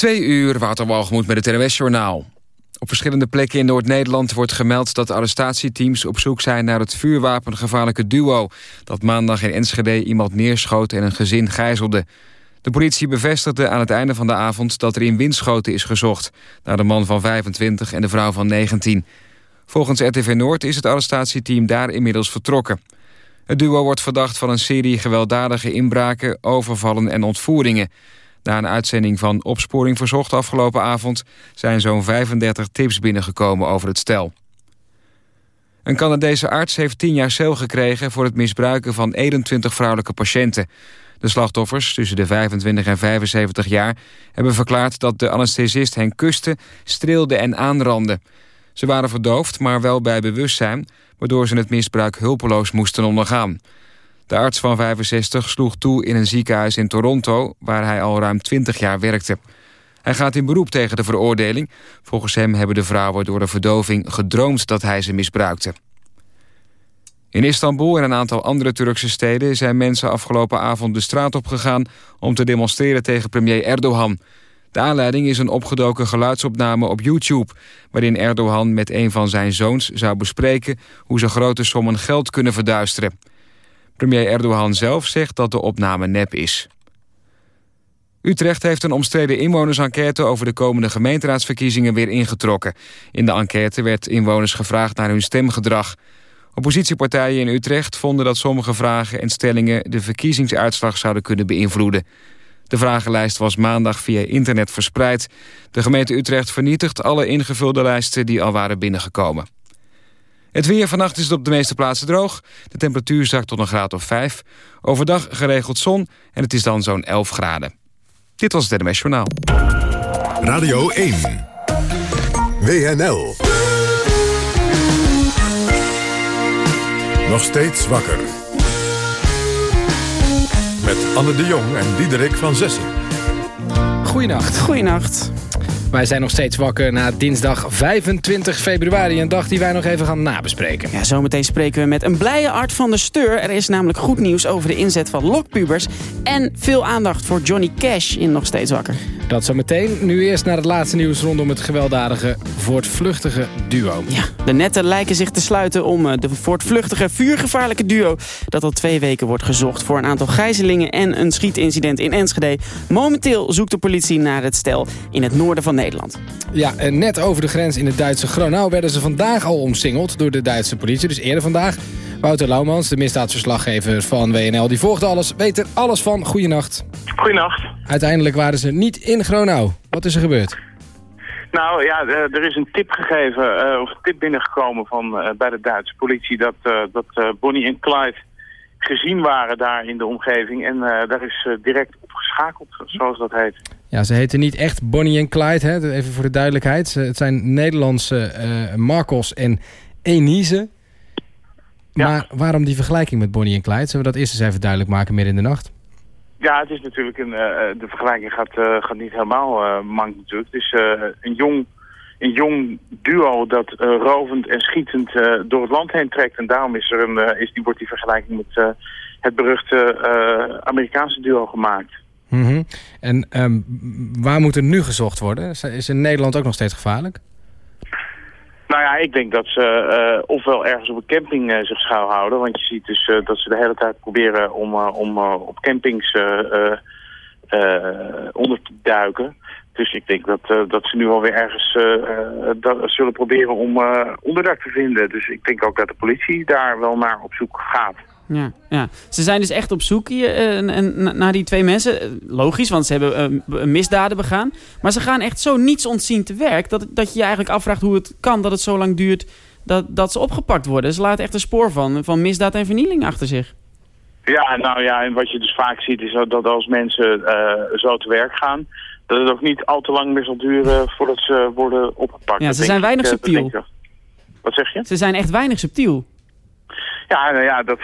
Twee uur, Waterwalgemoed met het NWS-journaal. Op verschillende plekken in Noord-Nederland wordt gemeld dat arrestatieteams op zoek zijn naar het vuurwapengevaarlijke duo... dat maandag in Enschede iemand neerschoot en een gezin gijzelde. De politie bevestigde aan het einde van de avond dat er in Winschoten is gezocht... naar de man van 25 en de vrouw van 19. Volgens RTV Noord is het arrestatieteam daar inmiddels vertrokken. Het duo wordt verdacht van een serie gewelddadige inbraken, overvallen en ontvoeringen... Na een uitzending van Opsporing Verzocht afgelopen avond... zijn zo'n 35 tips binnengekomen over het stel. Een Canadese arts heeft 10 jaar cel gekregen... voor het misbruiken van 21 vrouwelijke patiënten. De slachtoffers, tussen de 25 en 75 jaar... hebben verklaard dat de anesthesist hen kuste, streelde en aanrandde. Ze waren verdoofd, maar wel bij bewustzijn... waardoor ze het misbruik hulpeloos moesten ondergaan. De arts van 65 sloeg toe in een ziekenhuis in Toronto... waar hij al ruim 20 jaar werkte. Hij gaat in beroep tegen de veroordeling. Volgens hem hebben de vrouwen door de verdoving gedroomd dat hij ze misbruikte. In Istanbul en een aantal andere Turkse steden... zijn mensen afgelopen avond de straat opgegaan... om te demonstreren tegen premier Erdogan. De aanleiding is een opgedoken geluidsopname op YouTube... waarin Erdogan met een van zijn zoons zou bespreken... hoe ze grote sommen geld kunnen verduisteren. Premier Erdogan zelf zegt dat de opname nep is. Utrecht heeft een omstreden inwonersenquête over de komende gemeenteraadsverkiezingen weer ingetrokken. In de enquête werd inwoners gevraagd naar hun stemgedrag. Oppositiepartijen in Utrecht vonden dat sommige vragen en stellingen de verkiezingsuitslag zouden kunnen beïnvloeden. De vragenlijst was maandag via internet verspreid. De gemeente Utrecht vernietigt alle ingevulde lijsten die al waren binnengekomen. Het weer vannacht is het op de meeste plaatsen droog. De temperatuur zakt tot een graad of 5. Overdag geregeld zon en het is dan zo'n 11 graden. Dit was het NMS Journaal. Radio 1. WNL. Nog steeds wakker. Met Anne de Jong en Diederik van Zessen. Goeienacht. Goeienacht. Wij zijn nog steeds wakker na dinsdag 25 februari. Een dag die wij nog even gaan nabespreken. Ja, zometeen spreken we met een blije Art van de Steur. Er is namelijk goed nieuws over de inzet van lokpubers. En veel aandacht voor Johnny Cash in Nog Steeds Wakker. Dat zometeen. Nu eerst naar het laatste nieuws rondom het gewelddadige voortvluchtige duo. Ja, de netten lijken zich te sluiten om eh, de voortvluchtige vuurgevaarlijke duo... dat al twee weken wordt gezocht voor een aantal gijzelingen en een schietincident in Enschede. Momenteel zoekt de politie naar het stel in het noorden van Nederland. Ja, en net over de grens in het Duitse Gronau werden ze vandaag al omsingeld door de Duitse politie. Dus eerder vandaag. Wouter Laumans, de misdaadverslaggever van WNL, die volgde alles, weet er alles van. Goeienacht. Goeienacht. Uiteindelijk waren ze niet in Gronau. Wat is er gebeurd? Nou ja, eh, er is een tip gegeven, uh, of een tip binnengekomen van, uh, bij de Duitse politie... dat, uh, dat Bonnie en Clyde gezien waren daar in de omgeving. En daar is direct op geschakeld, zoals dat heet. Ja, ze heten niet echt Bonnie en Clyde, hè? even voor de duidelijkheid. Het zijn Nederlandse Marcos en Enise. Ja. Maar waarom die vergelijking met Bonnie en Clyde? Zullen we dat eerst eens even duidelijk maken midden in de nacht? Ja, het is natuurlijk een, uh, de vergelijking gaat, uh, gaat niet helemaal mank natuurlijk. Het is een, jong, een jong duo dat rovend en schietend door het land heen trekt. En daarom is er een, is die, wordt die vergelijking met het beruchte Amerikaanse duo gemaakt. Mm. En um, waar moet er nu gezocht worden? Is in Nederland ook nog steeds gevaarlijk? Nou ja, ik denk dat ze uh, ofwel ergens op een camping uh, zich schuilhouden. Want je ziet dus uh, dat ze de hele tijd proberen om, om op campings onder te duiken. Dus ik denk dat, dat ze nu alweer ergens dat, zullen proberen om onderdak te vinden. Dus ik denk ook dat de politie daar wel naar op zoek gaat. Ja, ja. Ze zijn dus echt op zoek hier, uh, naar die twee mensen. Logisch, want ze hebben uh, misdaden begaan. Maar ze gaan echt zo niets ontzien te werk... Dat, dat je je eigenlijk afvraagt hoe het kan dat het zo lang duurt... dat, dat ze opgepakt worden. Ze laten echt een spoor van, van misdaad en vernieling achter zich. Ja, nou ja, en wat je dus vaak ziet is dat als mensen uh, zo te werk gaan... dat het ook niet al te lang meer zal duren voordat ze worden opgepakt. Ja, ze zijn weinig subtiel. Wat zeg je? Ze zijn echt weinig subtiel. Ja, nou ja, dat,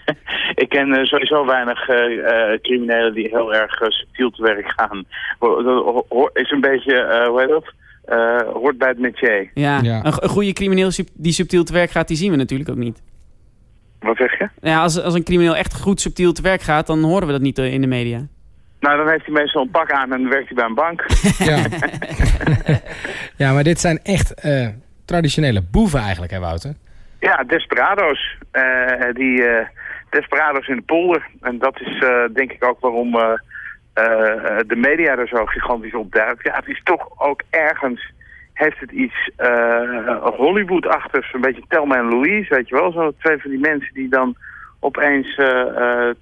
ik ken uh, sowieso weinig uh, uh, criminelen die heel erg subtiel te werk gaan. Dat is een beetje, hoe heet dat? hoort bij het métier. Ja, ja. Een, een, goede crimineel die subtiel te werk gaat, die zien we natuurlijk ook niet. Wat zeg je? Ja, als, als een crimineel echt goed subtiel te werk gaat, dan horen we dat niet in de media. Nou, dan heeft hij meestal een pak aan en dan werkt hij bij een bank. Ja, ja maar dit zijn echt eh, traditionele boeven eigenlijk, hè Wouter? Ja, desperado's. Eh, die eh, desperado's in de polder. En dat is eh, denk ik ook waarom de media er zo gigantisch op duikt. Ja, het is toch ook ergens... Heeft het iets Hollywood-achtigs, een beetje Telma en Louise, weet je wel? Zo twee van die mensen die dan opeens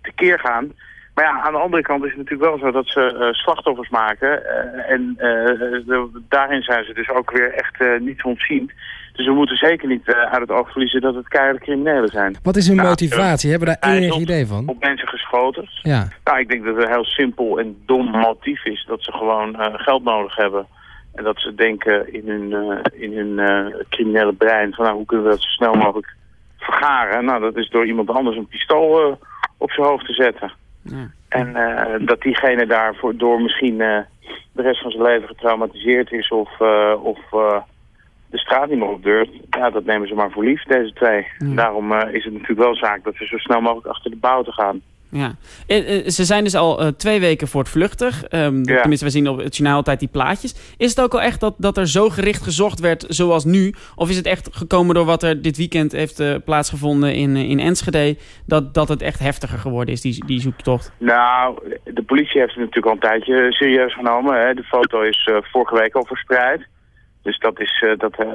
tekeer gaan. Maar ja, aan de andere kant is het natuurlijk wel zo dat ze slachtoffers maken. en daarin zijn ze dus ook weer echt niet ontzien. Dus we moeten zeker niet eh, uit het oog verliezen dat het keiharde criminelen zijn. Wat is hun Nou, motivatie? Hebben we daar enig idee van? Op mensen geschoten. Ja, Nou, ik denk dat het een heel simpel en dom motief is. Dat ze gewoon eh, geld nodig hebben. En dat ze denken in hun, eh, in hun eh, criminele brein van nou, hoe kunnen we dat zo snel mogelijk vergaren. Nou, dat is door iemand anders een pistool eh, op zijn hoofd te zetten. Ja. En eh, dat diegene daarvoor door misschien eh, de rest van zijn leven getraumatiseerd is of, eh, of eh, de straat niet meer op durft. Ja, dat nemen ze maar voor lief, deze twee. Daarom eh, is het natuurlijk wel zaak dat ze zo snel mogelijk achter de bouw te gaan. Ja. Eh, eh, ze zijn dus al twee weken voortvluchtig. Ehm Ja. Tenminste, we zien op het journaal altijd die plaatjes. Is het ook al echt dat, dat er zo gericht gezocht werd zoals nu? Of is het echt gekomen door wat er dit weekend heeft plaatsgevonden in, in Enschede... Dat, dat het echt heftiger geworden is, die, die zoektocht? Nou, de politie heeft het natuurlijk al een tijdje serieus genomen. Hè. De foto is vorige week al verspreid. Dus dat, is, eh, dat, eh,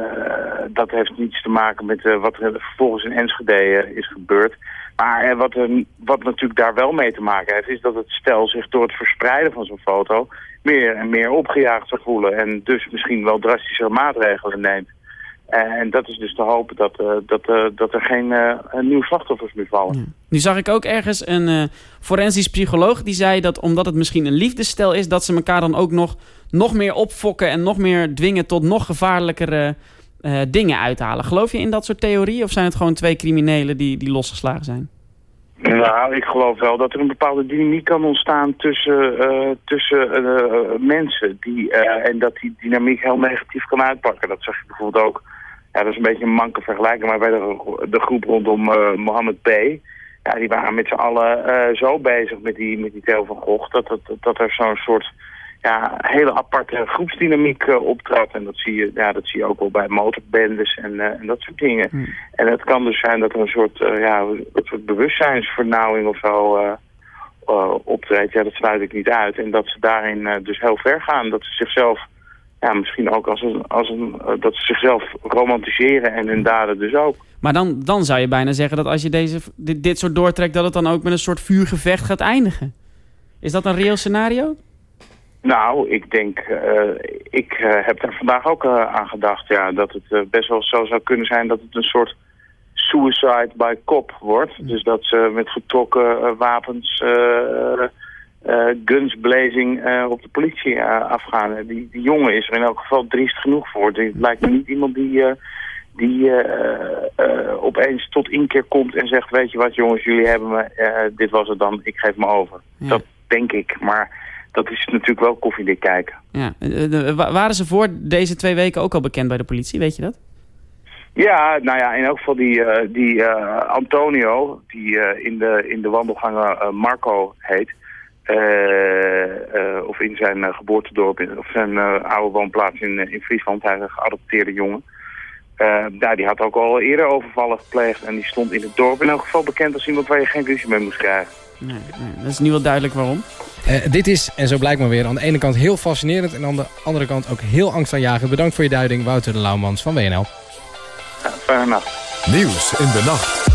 dat heeft niets te maken met eh, wat er vervolgens in Enschede is gebeurd. Maar wat, wat natuurlijk daar wel mee te maken heeft... is dat het stel zich door het verspreiden van zo'n foto... meer en meer opgejaagd zou voelen. En dus misschien wel drastischere maatregelen neemt. En dat is dus te hopen dat, eh, dat, eh, dat er geen eh, nieuwe slachtoffers meer vallen. Nu zag ik ook ergens een forensisch psycholoog die zei dat omdat het misschien een liefdesstel is... dat ze elkaar dan ook nog, nog meer opfokken en nog meer dwingen tot nog gevaarlijkere dingen uithalen. Geloof je in dat soort theorieën of zijn het gewoon twee criminelen die, die losgeslagen zijn? Nou, ik geloof wel dat er een bepaalde dynamiek kan ontstaan tussen, tussen mensen. Die, en dat die dynamiek heel negatief kan uitpakken. Dat zag je bijvoorbeeld ook. Ja, dat is een beetje een manke vergelijking, maar bij de, de groep rondom eh, Mohammed P. Ja, die waren met z'n allen eh, zo bezig met die, met die Theo van Gogh. Dat, dat, dat er zo'n soort ja, hele aparte groepsdynamiek eh, optrad. En dat zie, je, ja, dat zie je ook wel bij motorbendes en, en dat soort dingen. En het kan dus zijn dat er een soort, ja, een soort bewustzijnsvernauwing of zo optreedt. Ja, dat sluit ik niet uit. En dat ze daarin dus heel ver gaan. Dat ze zichzelf, ja, misschien ook als een, als een, eh, dat ze zichzelf romantiseren en hun daden dus ook. Maar dan, dan zou je bijna zeggen dat als je deze, dit, dit soort doortrekt... dat het dan ook met een soort vuurgevecht gaat eindigen. Is dat een reëel scenario? Nou, ik denk, eh, ik eh, heb daar vandaag ook aan gedacht, ja, dat het best wel zo zou kunnen zijn dat het een soort suicide by cop wordt. Dus dat ze met getrokken wapens, eh, eh, guns blazing eh, op de politie eh, afgaan. Die, die jongen is er in elk geval driest genoeg voor. Het lijkt me niet iemand die, die opeens tot inkeer komt en zegt, weet je wat jongens, jullie hebben me, dit was het dan, ik geef me over. Ja. Dat denk ik, maar dat is natuurlijk wel koffiedik kijken. Ja. Waren ze voor deze twee weken ook al bekend bij de politie? Weet je dat? Ja, nou ja, in elk geval die, die Antonio, die in, de, in de wandelgangen Marco heet, of in zijn eh, geboortedorp, of zijn eh, oude woonplaats in, eh, in Friesland, hij is een geadopteerde jongen. Eh, nou, die had ook al eerder overvallen gepleegd en die stond in het dorp in elk geval bekend als iemand waar je geen ruzie mee moest krijgen. Nee, nee, dat is nu wel duidelijk waarom. Eh, dit is, en zo blijkt maar weer, aan de ene kant heel fascinerend... en aan de andere kant ook heel angstaanjagend. Bedankt voor je duiding, Wouter de Lauwmans van WNL. Ja, fijne nacht. Nieuws in de nacht.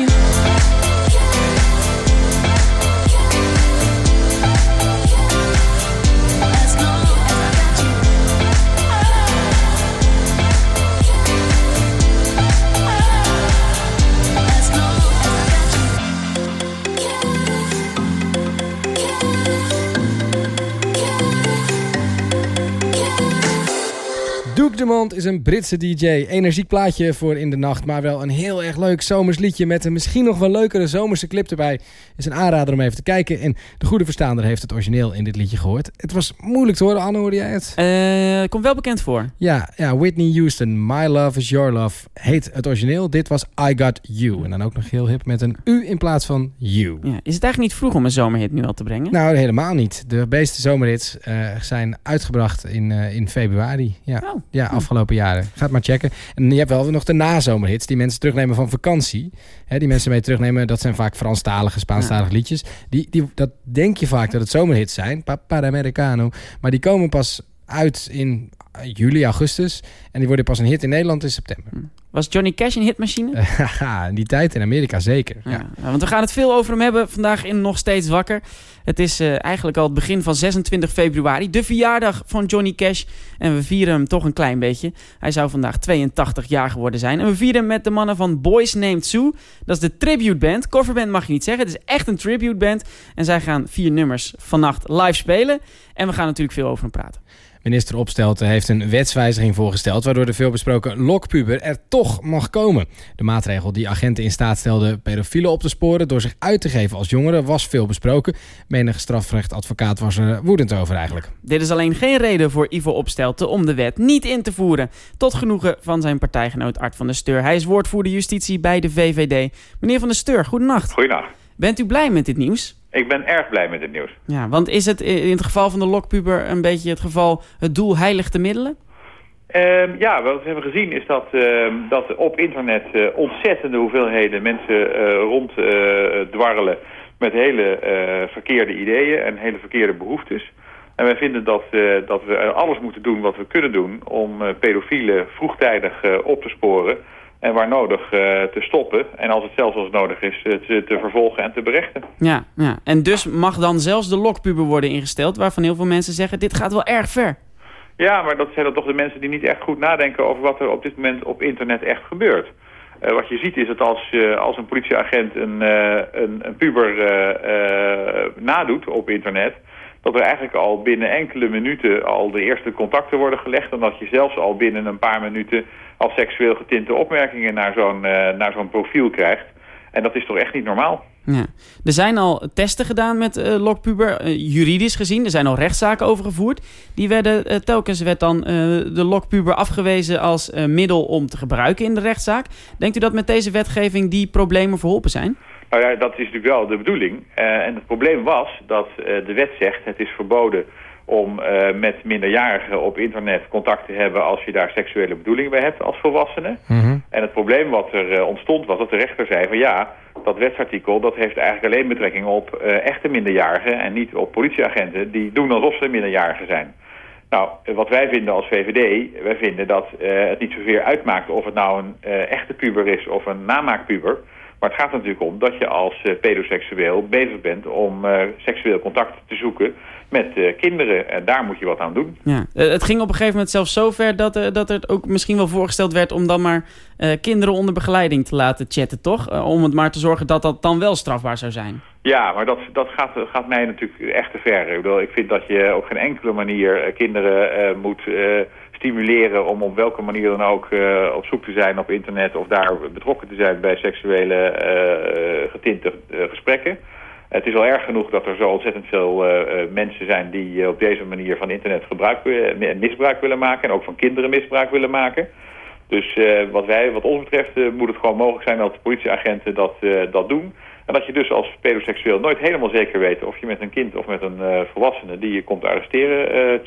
You. Is een Britse DJ. Energiek plaatje voor in de nacht, maar wel een heel erg leuk zomers liedje met een misschien nog wel leukere zomerse clip erbij. Is een aanrader om even te kijken. En de goede verstaander heeft het origineel in dit liedje gehoord. Het was moeilijk te horen. Anne, hoorde jij het? Eh, komt wel bekend voor. Ja, ja, Whitney Houston, My Love is Your Love heet het origineel. Dit was I Got You. En dan ook nog heel hip met een U in plaats van You. Ja. Is het eigenlijk niet vroeg om een zomerhit nu al te brengen? Nou, helemaal niet. De meeste zomerhits eh, zijn uitgebracht in, eh, in februari. Ja. Oh. ja, afgelopen jaren. Ga het maar checken. En je hebt wel nog de nazomerhits die mensen terugnemen van vakantie. Hè, die mensen mee terugnemen, dat zijn vaak Franstalige, Spaanstalige liedjes. Die, die, dat denk je vaak dat het zomerhits zijn. Papa Americano. Maar die komen pas uit in juli, augustus. En die worden pas een hit in Nederland in september. Was Johnny Cash een hitmachine? In die tijd in Amerika zeker. Ja. Ja. ja, want we gaan het veel over hem hebben vandaag in Nog Steeds Wakker. Het is eh, eigenlijk al het begin van 26 februari, de verjaardag van Johnny Cash. En we vieren hem toch een klein beetje. Hij zou vandaag 82 jaar geworden zijn. En we vieren hem met de mannen van Boys Named Sue. Dat is de tribute band. Coverband mag je niet zeggen, het is echt een tribute band. En zij gaan vier nummers vannacht live spelen. En we gaan natuurlijk veel over hem praten. Minister Opstelten heeft een wetswijziging voorgesteld... waardoor de veelbesproken lokpuber er toch mag komen. De maatregel die agenten in staat stelde pedofielen op te sporen... door zich uit te geven als jongeren was veel besproken. Menig strafrechtadvocaat was er woedend over eigenlijk. Dit is alleen geen reden voor Ivo Opstelten om de wet niet in te voeren. Tot genoegen van zijn partijgenoot Art van der Steur. Hij is woordvoerder justitie bij de VVD. Meneer van der Steur, goedenacht. Goeiedag. Bent u blij met dit nieuws? Ik ben erg blij met het nieuws. Ja, want is het in het geval van de lokpuber een beetje het geval het doel heiligt de middelen? Ehm, ja, wat we hebben gezien is dat, ehm, dat op internet eh, ontzettende hoeveelheden mensen eh, ronddwarrelen met hele eh, verkeerde ideeën en hele verkeerde behoeftes. En wij vinden dat, eh, dat we alles moeten doen wat we kunnen doen om eh, pedofielen vroegtijdig eh, op te sporen en waar nodig eh, te stoppen. En als het zelfs als nodig is, eh, te, te vervolgen en te berechten. Ja, ja, en dus mag dan zelfs de lokpuber worden ingesteld... waarvan heel veel mensen zeggen, dit gaat wel erg ver. Ja, maar dat zijn dan toch de mensen die niet echt goed nadenken over wat er op dit moment op internet echt gebeurt. Eh, wat je ziet is dat als, eh, als een politieagent een, een, een puber nadoet op internet... dat er eigenlijk al binnen enkele minuten al de eerste contacten worden gelegd... en dat je zelfs al binnen een paar minuten al seksueel getinte opmerkingen naar zo'n eh, naar zo'n profiel krijgt. En dat is toch echt niet normaal? Ja. Er zijn al testen gedaan met eh, lokpuber, eh, juridisch gezien. Er zijn al rechtszaken over gevoerd. Die werden, telkens werd dan de lokpuber afgewezen als middel om te gebruiken in de rechtszaak. Denkt u dat met deze wetgeving die problemen verholpen zijn? Nou ja, dat is natuurlijk wel de bedoeling. En het probleem was dat de wet zegt het is verboden om eh, met minderjarigen op internet contact te hebben als je daar seksuele bedoelingen bij hebt als volwassene. En het probleem wat er eh, ontstond was dat de rechter zei van ja, dat wetsartikel dat heeft eigenlijk alleen betrekking op eh, echte minderjarigen en niet op politieagenten die doen alsof ze minderjarigen zijn. Nou, wat wij vinden als VVD, wij vinden dat het niet zozeer uitmaakt of het nou een echte puber is of een namaakpuber. Maar het gaat er natuurlijk om dat je als pedoseksueel bezig bent om seksueel contact te zoeken met eh, kinderen. En daar moet je wat aan doen. Ja. Eh, het ging op een gegeven moment zelfs zo ver dat, eh, dat er ook misschien wel voorgesteld werd om dan maar eh, kinderen onder begeleiding te laten chatten, toch? Eh, om het maar te zorgen dat dat dan wel strafbaar zou zijn. Ja, maar dat, dat gaat, gaat mij natuurlijk echt te ver. Ik, bedoel, ik vind dat je op geen enkele manier eh, kinderen eh, moet eh, stimuleren om op welke manier dan ook eh, op zoek te zijn op internet of daar betrokken te zijn bij seksuele eh, getinte eh, gesprekken. Het is al erg genoeg dat er zo ontzettend veel eh, eh, mensen zijn die eh, op deze manier van internet misbruik willen maken en ook van kinderen misbruik willen maken. Dus wat, wij, wat ons betreft moet het gewoon mogelijk zijn dat politieagenten dat, dat doen. En dat je dus als pedoseksueel nooit helemaal zeker weet of je met een kind of met een volwassene die je komt arresteren eh,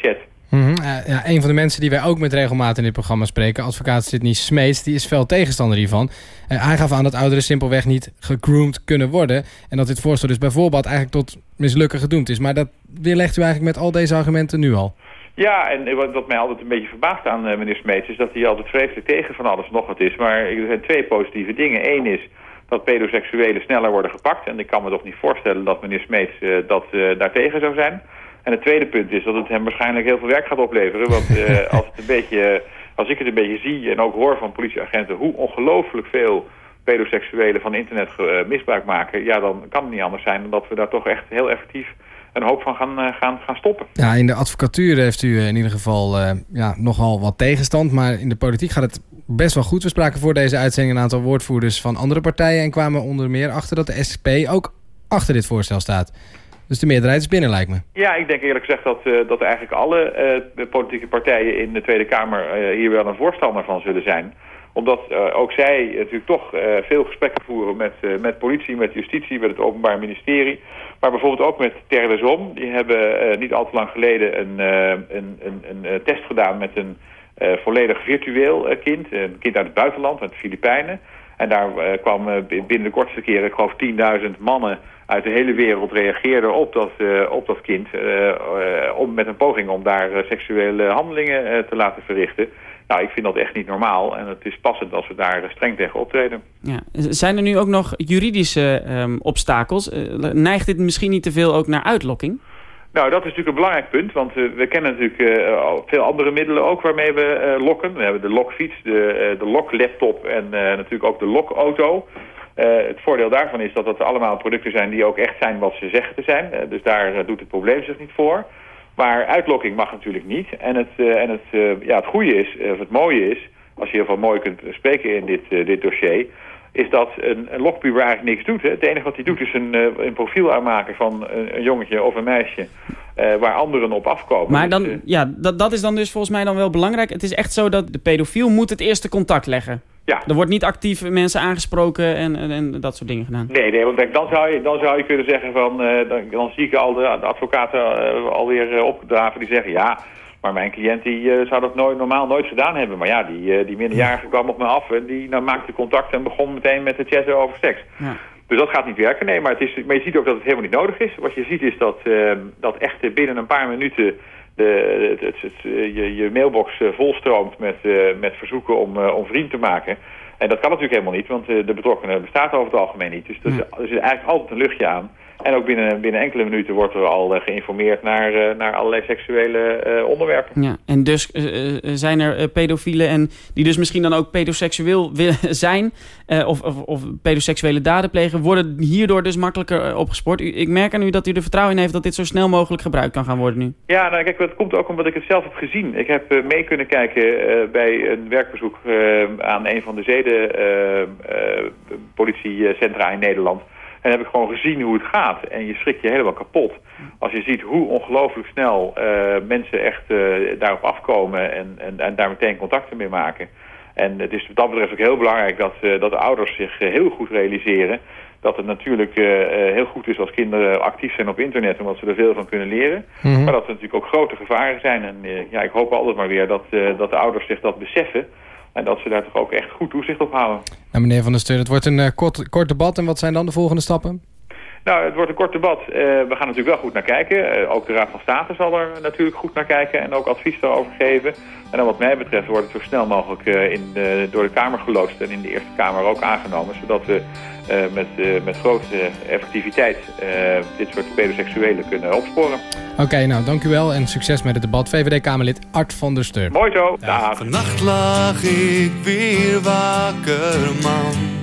Mhm. Ja, een van de mensen die wij ook met regelmaat in dit programma spreken, advocaat Sidney Smeets, die is fel tegenstander hiervan. Eh, hij gaf aan dat ouderen simpelweg niet gegroomd kunnen worden. En dat dit voorstel dus bijvoorbeeld eigenlijk tot mislukken gedoemd is. Maar dat weerlegt u eigenlijk met al deze argumenten nu al. Ja, en wat, mij altijd een beetje verbaast aan eh, meneer Smeets is dat hij altijd vreselijk tegen van alles nog wat is. Maar er zijn twee positieve dingen. Eén is dat pedoseksuelen sneller worden gepakt. En ik kan me toch niet voorstellen dat meneer Smeets eh, dat daartegen zou zijn. En het tweede punt is dat het hem waarschijnlijk heel veel werk gaat opleveren. Want eh, als, het een beetje, als ik het een beetje zie en ook hoor van politieagenten hoe ongelooflijk veel pedoseksuelen van internet eh, misbruik maken, ja, dan kan het niet anders zijn dan dat we daar toch echt heel effectief een hoop van gaan, eh, gaan, gaan stoppen. Ja, in de advocatuur heeft u eh, in ieder geval eh, ja, nogal wat tegenstand. Maar in de politiek gaat het best wel goed. We spraken voor deze uitzending een aantal woordvoerders van andere partijen... en kwamen onder meer achter dat de SP ook achter dit voorstel staat. Dus de meerderheid is binnen, lijkt me. Ja, ik denk eerlijk gezegd dat, eh, dat eigenlijk alle eh, politieke partijen in de Tweede Kamer eh, hier wel een voorstander van zullen zijn. Omdat ook zij natuurlijk toch veel gesprekken voeren met, met politie, met justitie, met het Openbaar Ministerie. Maar bijvoorbeeld ook met Terre Hommes. Die hebben niet al te lang geleden een, een, een, een test gedaan met een volledig virtueel kind. Een kind uit het buitenland, uit de Filipijnen. En daar kwam binnen de kortste keren, ik geloof 10.000 mannen uit de hele wereld reageerden op dat, eh, op dat kind. eh, eh, om, met een poging om daar seksuele handelingen te laten verrichten. Nou, ik vind dat echt niet normaal. En het is passend als we daar streng tegen optreden. Ja. Zijn er nu ook nog juridische ehm, obstakels? Neigt dit misschien niet te veel ook naar uitlokking? Nou, dat is natuurlijk een belangrijk punt, want we kennen natuurlijk veel andere middelen ook waarmee we lokken. We hebben de lokfiets, de, de loklaptop en natuurlijk ook de lokauto. Eh, het voordeel daarvan is dat het allemaal producten zijn die ook echt zijn wat ze zeggen te zijn. Eh, dus daar eh, doet het probleem zich niet voor. Maar uitlokking mag natuurlijk niet. En het, en het, ja, het goede is, of het mooie is, als je heel veel mooi kunt spreken in dit, dit dossier is dat een, een lokpuber eigenlijk niks doet. Hè. Het enige wat hij doet is een, eh, een profiel aanmaken van een, een jongetje of een meisje... eh, waar anderen op afkomen. Maar Dus, dan, eh, ja, dat, dat is dan dus volgens mij dan wel belangrijk. Het is echt zo dat de pedofiel moet het eerste contact leggen. Ja. Er wordt niet actief mensen aangesproken en, en, en dat soort dingen gedaan. Nee, nee, want kijk, dan zou je, dan zou je kunnen zeggen van... dan, dan zie ik al de, de advocaten alweer opgedraven die zeggen... ja, maar mijn cliënt die eh, zou dat nooit, normaal nooit gedaan hebben. Maar ja, die, eh, die minderjarige kwam op me af en die nou, maakte contact... en begon meteen met te chatten over seks. Ja. Dus dat gaat niet werken, nee. Maar, het is, maar je ziet ook dat het helemaal niet nodig is. Wat je ziet is dat, eh, dat echt binnen een paar minuten... De, het, het, het, eh, je, je mailbox volstroomt met, met verzoeken om, om vriend te maken... En dat kan natuurlijk helemaal niet, want de betrokkenen bestaat over het algemeen niet. Dus er er is eigenlijk altijd een luchtje aan. En ook binnen, binnen enkele minuten wordt er al eh, geïnformeerd naar, eh, naar allerlei seksuele eh, onderwerpen. Ja, en dus zijn er pedofielen en die dus misschien dan ook pedoseksueel willen zijn... of, of, of pedoseksuele daden plegen, worden hierdoor dus makkelijker opgespoord. U, ik merk aan u dat u er vertrouwen in heeft dat dit zo snel mogelijk gebruikt kan gaan worden nu. Ja, nou kijk, dat komt ook omdat ik het zelf heb gezien. Ik heb mee kunnen kijken bij een werkbezoek aan een van de zedenpolitiecentra in Nederland. En heb ik gewoon gezien hoe het gaat. En je schrikt je helemaal kapot. Als je ziet hoe ongelooflijk snel eh, mensen echt eh, daarop afkomen en, en, en daar meteen contacten mee maken. En het is wat dat betreft ook heel belangrijk dat, eh, dat de ouders zich heel goed realiseren dat het natuurlijk heel goed is als kinderen actief zijn op internet, omdat ze er veel van kunnen leren. Mhm. Maar dat er natuurlijk ook grote gevaren zijn. En ja, ik hoop altijd maar weer dat, dat de ouders zich dat beseffen. En dat ze daar toch ook echt goed toezicht op houden. Nou, meneer Van der Steur, het wordt een eh, kort, kort debat. En wat zijn dan de volgende stappen? Nou, het wordt een kort debat. Eh, we gaan natuurlijk wel goed naar kijken. Eh, ook de Raad van State zal er natuurlijk goed naar kijken en ook advies daarover geven. En dan wat mij betreft wordt het zo snel mogelijk eh, in de, door de Kamer geloosd en in de Eerste Kamer ook aangenomen. Zodat we eh, met, eh, met grote effectiviteit eh, dit soort pedoseksuelen kunnen opsporen. Oké, nou dank u wel en succes met het debat. VVD-Kamerlid Art van der Steur. Mooi zo. Dag. Vannacht lag ik weer wakker, man.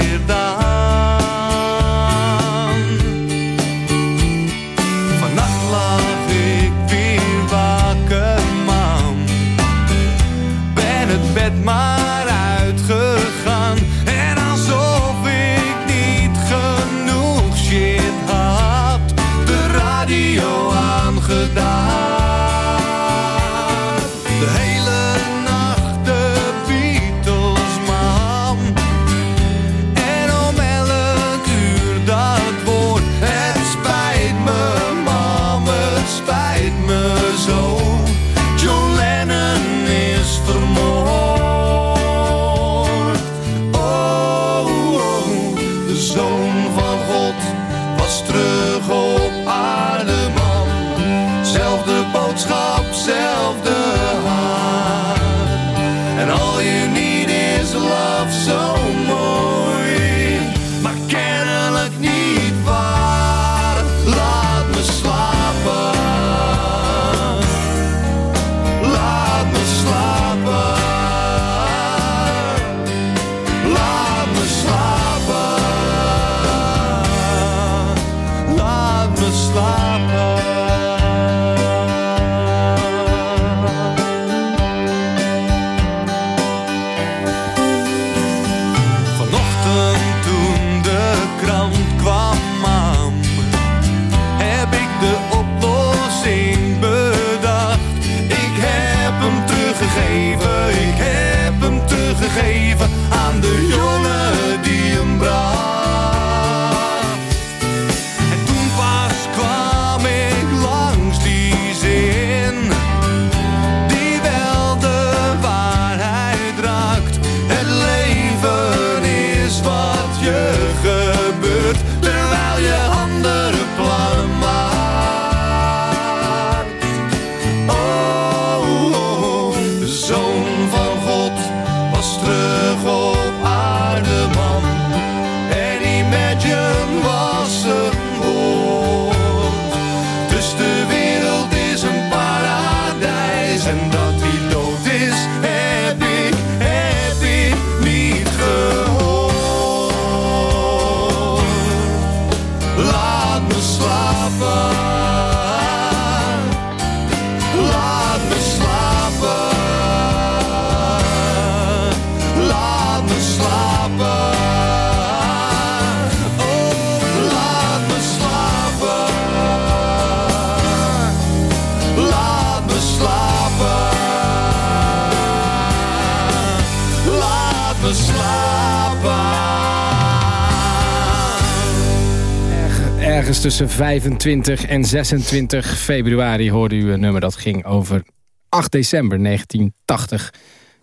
dan tussen 25 en 26 februari hoorde u een nummer dat ging over 8 december 1980.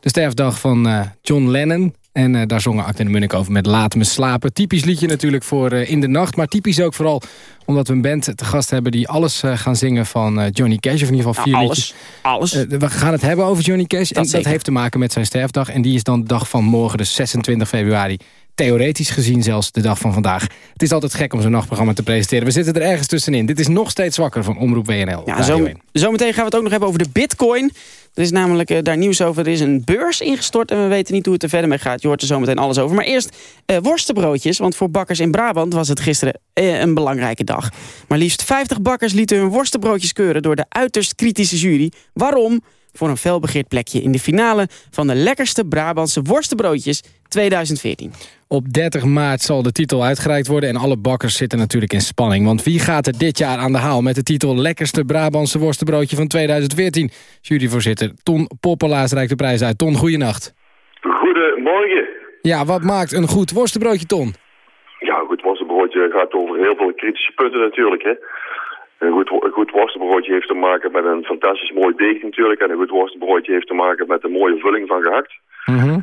De sterfdag van eh, John Lennon. En eh, daar zongen Akte en de Munnik over met Laat me slapen. Typisch liedje natuurlijk voor eh, In de Nacht. Maar typisch ook vooral omdat we een band te gast hebben... die alles gaan zingen van Johnny Cash. Of in ieder geval vier Nou, liedjes. alles. Alles. We gaan het hebben over Johnny Cash. en dat heeft te maken met zijn sterfdag. En die is dan de dag van morgen, dus 26 februari. Theoretisch gezien zelfs de dag van vandaag. Het is altijd gek om zo'n nachtprogramma te presenteren. We zitten er ergens tussenin. Dit is nog steeds zwakker van Omroep WNL. Ja, zo, 1. zometeen gaan we het ook nog hebben over de bitcoin. Er is namelijk eh, daar nieuws over. Er is een beurs ingestort en we weten niet hoe het er verder mee gaat. Je hoort er zometeen alles over. Maar eerst eh, worstenbroodjes. Want voor bakkers in Brabant was het gisteren eh, een belangrijke dag. Maar liefst 50 bakkers lieten hun worstenbroodjes keuren... door de uiterst kritische jury. Waarom? voor een felbegeerd plekje in de finale van de lekkerste Brabantse worstenbroodjes 2014. Op 30 maart zal de titel uitgereikt worden... en alle bakkers zitten natuurlijk in spanning. Want wie gaat er dit jaar aan de haal met de titel... Lekkerste Brabantse worstenbroodje van 2014? Juryvoorzitter Ton Poppelaars reikt de prijs uit. Ton, goeienacht. Goedemorgen. Ja, wat maakt een goed worstenbroodje, Ton? Ja, een goed worstenbroodje gaat over heel veel kritische punten natuurlijk. Hè. Een goed, een goed worstenbroodje heeft te maken met een fantastisch mooi deeg natuurlijk. En een goed worstenbroodje heeft te maken met een mooie vulling van gehakt. Mhm.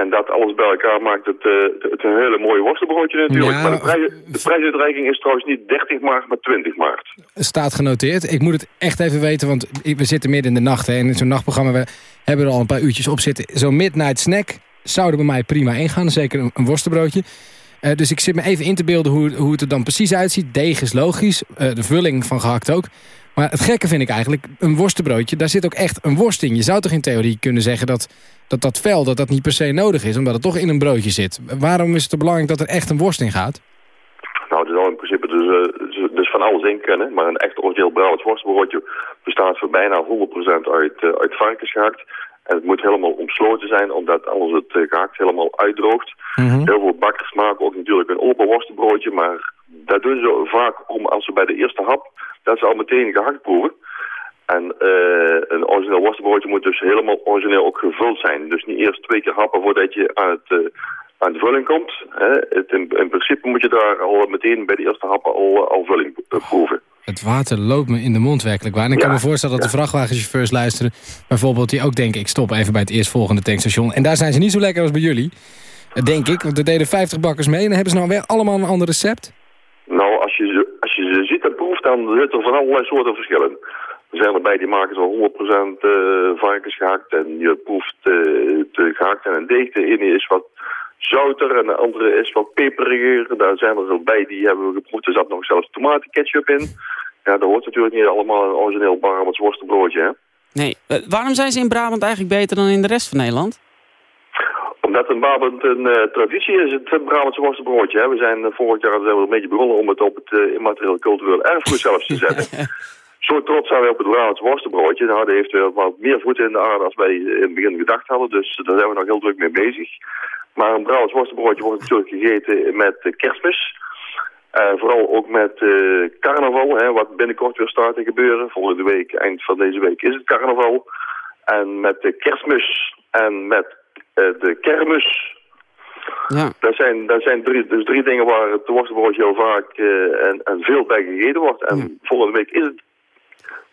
En dat alles bij elkaar maakt het, eh, het een hele mooie worstenbroodje natuurlijk. Ja, maar de, prij- de prijsuitreiking is trouwens niet 30 maart, maar 20 maart. Staat genoteerd. Ik moet het echt even weten, want we zitten midden in de nacht. Hè, en in zo'n nachtprogramma we hebben er al een paar uurtjes op zitten. Zo'n midnight snack zou er bij mij prima ingaan. Zeker een, een worstenbroodje. Eh, dus ik zit me even in te beelden hoe, hoe het er dan precies uitziet. Deeg is logisch. eh, de vulling van gehakt ook. Maar het gekke vind ik eigenlijk, een worstenbroodje, daar zit ook echt een worst in. Je zou toch in theorie kunnen zeggen dat dat, dat vel dat dat niet per se nodig is, omdat het toch in een broodje zit. Waarom is het er belangrijk dat er echt een worst in gaat? Nou, het is al in principe dus, eh, dus, dus van alles in kunnen. Maar een echt origineel Brabants worstenbroodje bestaat voor bijna 100% uit, eh, uit varkensgehakt. En het moet helemaal omsloten zijn, omdat anders het eh, gehakt helemaal uitdroogt. Heel veel bakkers maken ook natuurlijk een open worstenbroodje, maar dat doen ze vaak om als ze bij de eerste hap, dat ze al meteen gehakt proeven. En eh, een origineel worstenbroodje moet dus helemaal origineel ook gevuld zijn. Dus niet eerst twee keer happen voordat je aan, het, eh, aan de vulling komt. Hè. Het, in, in principe moet je daar al meteen bij de eerste happen al, al vulling eh, proeven. Het water loopt me in de mond werkelijk waar. En ik kan me voorstellen dat de vrachtwagenchauffeurs luisteren. Bijvoorbeeld die ook denken, ik stop even bij het eerstvolgende tankstation. En daar zijn ze niet zo lekker als bij jullie. Eh, Denk ik, want er deden 50 bakkers mee. En dan hebben ze nou weer allemaal een ander recept. Nou, als je, ze, als je ze ziet en proeft, dan zitten er van allerlei soorten verschillen. Er zijn erbij die maken zo 100% eh varkensgehakt en je proeft eh de gehakt en een deeg. De ene is wat zouter en de andere is wat peperiger. Daar zijn er bij die hebben we geproefd. Er zat nog zelfs tomatenketchup in. Ja, dat hoort natuurlijk niet allemaal een origineel Brabants worstenbroodje, hè. Nee, eh, waarom zijn ze in Brabant eigenlijk beter dan in de rest van Nederland? Omdat een Brabant een eh, traditie is, het Brabantse worstenbroodje. Hè. We zijn eh, vorig jaar zijn we een beetje begonnen om het op het eh, immaterieel cultureel erfgoed zelfs te zetten. Zo trots zijn we op het Brabantse worstenbroodje. Nou, dat heeft weer wat meer voeten in de aarde als wij in het begin gedacht hadden. Dus daar zijn we nog heel druk mee bezig. Maar een Brabants worstenbroodje wordt natuurlijk gegeten met kerstmis. Eh, vooral ook met carnaval, hè, wat binnenkort weer staat te gebeuren. Volgende week, eind van deze week, is het carnaval. En met de kerstmis en met de kermis. Ja. Dat zijn, dat zijn drie, dus drie dingen waar het worstenbroodje heel vaak eh, en, en veel bij gegeten wordt. En volgende week is het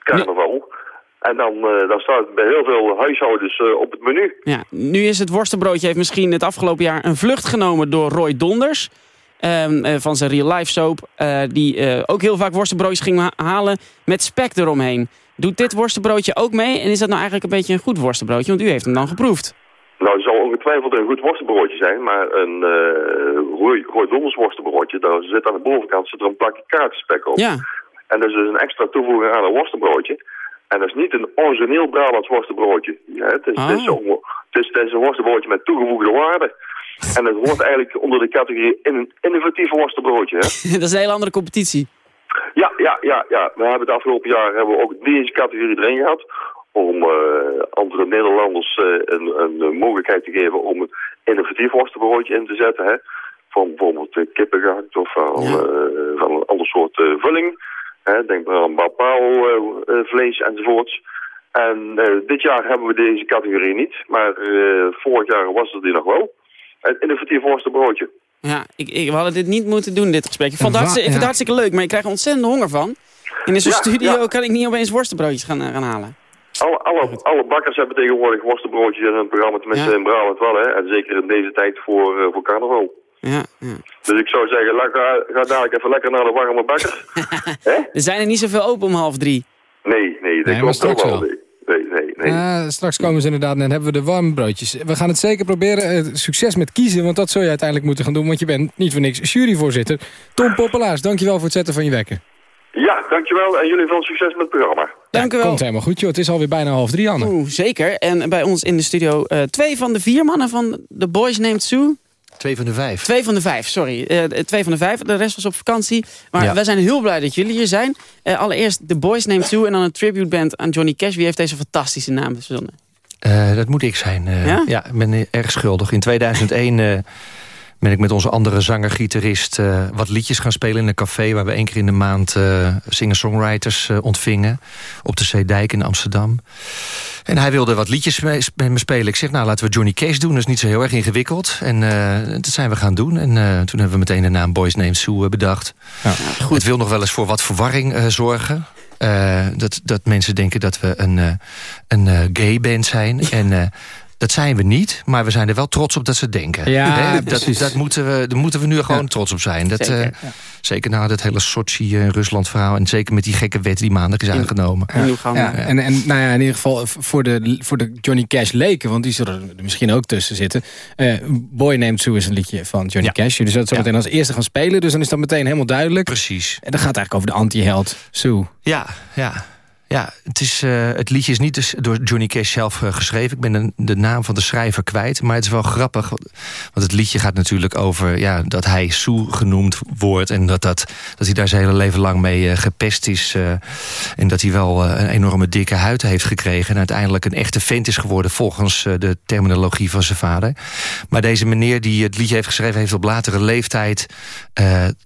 carnaval. En dan, eh, dan staat het bij heel veel huishoudens eh, op het menu. Ja, nu is het worstenbroodje heeft misschien het afgelopen jaar een vlucht genomen door Roy Donders. ehm, eh, van zijn real life soap. eh, die eh, ook heel vaak worstenbroodjes ging ha- halen met spek eromheen. Doet dit worstenbroodje ook mee? En is dat nou eigenlijk een beetje een goed worstenbroodje? Want u heeft hem dan geproefd. Nou, het zal ongetwijfeld een goed worstenbroodje zijn, maar een uh, Roy, Roy Donders worstenbroodje, daar zit aan de bovenkant zit er een plakje kaartenspek op. Ja. En dat is dus een extra toevoeging aan een worstenbroodje. En dat is niet een origineel Brabants worstenbroodje. Ja, het, is, het, is een, het, is, het is een worstenbroodje met toegevoegde waarde. En het hoort eigenlijk onder de categorie in een innovatief worstenbroodje. Hè? dat is een hele andere competitie. Ja, ja, ja, ja. We hebben het afgelopen jaar hebben we ook deze categorie erin gehad. Om eh, andere Nederlanders eh, een, een, mogelijkheid te geven om een innovatief worstenbroodje in te zetten. Hè. Van bijvoorbeeld uh, kippengehakt of van, Ja. eh, van een ander soort vulling. Hè. Denk maar aan bapao-vlees enzovoorts. En eh, dit jaar hebben we deze categorie niet. Maar eh, vorig jaar was het die nog wel. Een innovatief worstenbroodje. Ja, ik, ik, we hadden dit niet moeten doen, dit gesprek. Ik vond, het hartstikke, ik vind het ja. hartstikke leuk, maar ik krijg er ontzettend honger van. In zo'n Ja, studio ja. kan ik niet opeens worstenbroodjes gaan, gaan halen. Alle, alle, alle bakkers hebben tegenwoordig worstenbroodjes in hun programma, tenminste Ja. in Brabant wel, hè. En zeker in deze tijd voor, eh, voor carnaval. Ja, ja. Dus ik zou zeggen, la- ga, ga dadelijk even lekker naar de warme bakker. Hè? Er zijn er niet zoveel open om half drie. Nee, nee, dat Nee, klopt straks wel. wel. Nee, nee, nee. straks komen ze inderdaad en hebben we de warme broodjes. We gaan het zeker proberen. Eh, succes met kiezen, want dat zul je uiteindelijk moeten gaan doen. Want je bent niet voor niks juryvoorzitter. Tom Poppelaars, dankjewel voor het zetten van je wekker. Ja, dankjewel en jullie veel succes met het programma. Dank u wel. Komt helemaal goed, joh. Het is alweer bijna half drie, Anne. Oeh, zeker. En bij ons in de studio eh, twee van de vier mannen van The Boys Named Sue. Twee van de vijf. Twee van de vijf, sorry. Eh, twee van de vijf, de rest was op vakantie. Maar Ja. wij zijn heel blij dat jullie hier zijn. Eh, allereerst The Boys Name 2 en dan een tribute band aan Johnny Cash. Wie heeft deze fantastische naam verzonnen? Eh, dat moet ik zijn. eh. Ja? ja? ik ben erg schuldig. In 2001 eh, ben ik met onze andere zanger-gitarist... eh, wat liedjes gaan spelen in een café... waar we één keer in de maand eh, singer-songwriters eh, ontvingen. Op de Zeedijk in Amsterdam. En hij wilde wat liedjes met me spelen. Ik zeg, nou, laten we Johnny Cash doen. Dat is niet zo heel erg ingewikkeld. En dat zijn we gaan doen. En toen hebben we meteen de naam Boys Named Sue bedacht. Het wil nog wel eens voor wat verwarring zorgen. Dat, dat mensen denken dat we een, een gay band zijn. En dat zijn we niet, maar we zijn er wel trots op dat ze denken. Ja, dat, precies. dat moeten we, daar moeten we nu gewoon Ja. trots op zijn. Dat, Zeker, eh, Zeker na dat hele Sochi-Rusland verhaal. En zeker met die gekke wet die maandag is aangenomen. Ja, en, en nou ja, in ieder geval voor de, voor de Johnny Cash leken... want die zullen er misschien ook tussen zitten. Eh, Boy Named Sue is een liedje van Johnny Cash. Jullie zullen het zo meteen als eerste gaan spelen... dus dan is dat meteen helemaal duidelijk. Precies. En dat gaat eigenlijk over de anti-held Sue. Ja, ja. Ja, het, is, eh, het liedje is niet dus door Johnny Cash zelf eh, geschreven. Ik ben de, de naam van de schrijver kwijt. Maar het is wel grappig. Want het liedje gaat natuurlijk over ja, dat hij Sue genoemd wordt. En dat, dat, dat hij daar zijn hele leven lang mee eh, gepest is. en dat hij wel een enorme dikke huid heeft gekregen. En uiteindelijk een echte vent is geworden volgens de terminologie van zijn vader. Maar deze meneer die het liedje heeft geschreven... heeft op latere leeftijd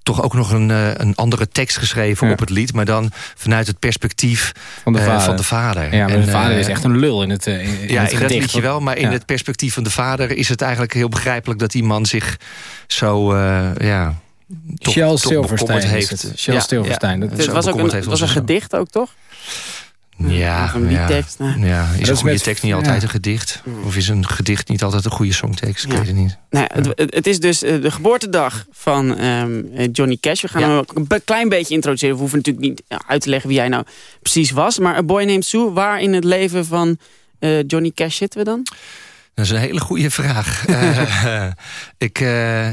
toch ook nog een, een andere tekst geschreven Ja. op het lied. Maar dan vanuit het perspectief Van de eh, vader. van de vader. Ja, maar En, de vader eh, is echt een lul in het, eh, in, in ja, het in dat wel, maar in Ja. het perspectief van de vader... is het eigenlijk heel begrijpelijk dat die man zich zo... eh, ja, Shell Silverstein heeft. het. Shell Silverstein, dat- Het was ook een, was een gedicht ook, toch? Ja, die ja, tekst, nou. ja. Is een goede met- tekst niet altijd ja. een gedicht? Of is een gedicht niet altijd een goede songtekst? Ik weet het niet. Nou, ja, het, het- is dus eh, de geboortedag van ehm, eh, Johnny Cash. We gaan Ja. hem ook een klein beetje introduceren. We hoeven natuurlijk niet uit te leggen wie hij nou precies was. Maar A Boy Named Sue, waar in het leven van eh, Johnny Cash zitten we dan? Dat is een hele goede vraag. Eh, ik, eh,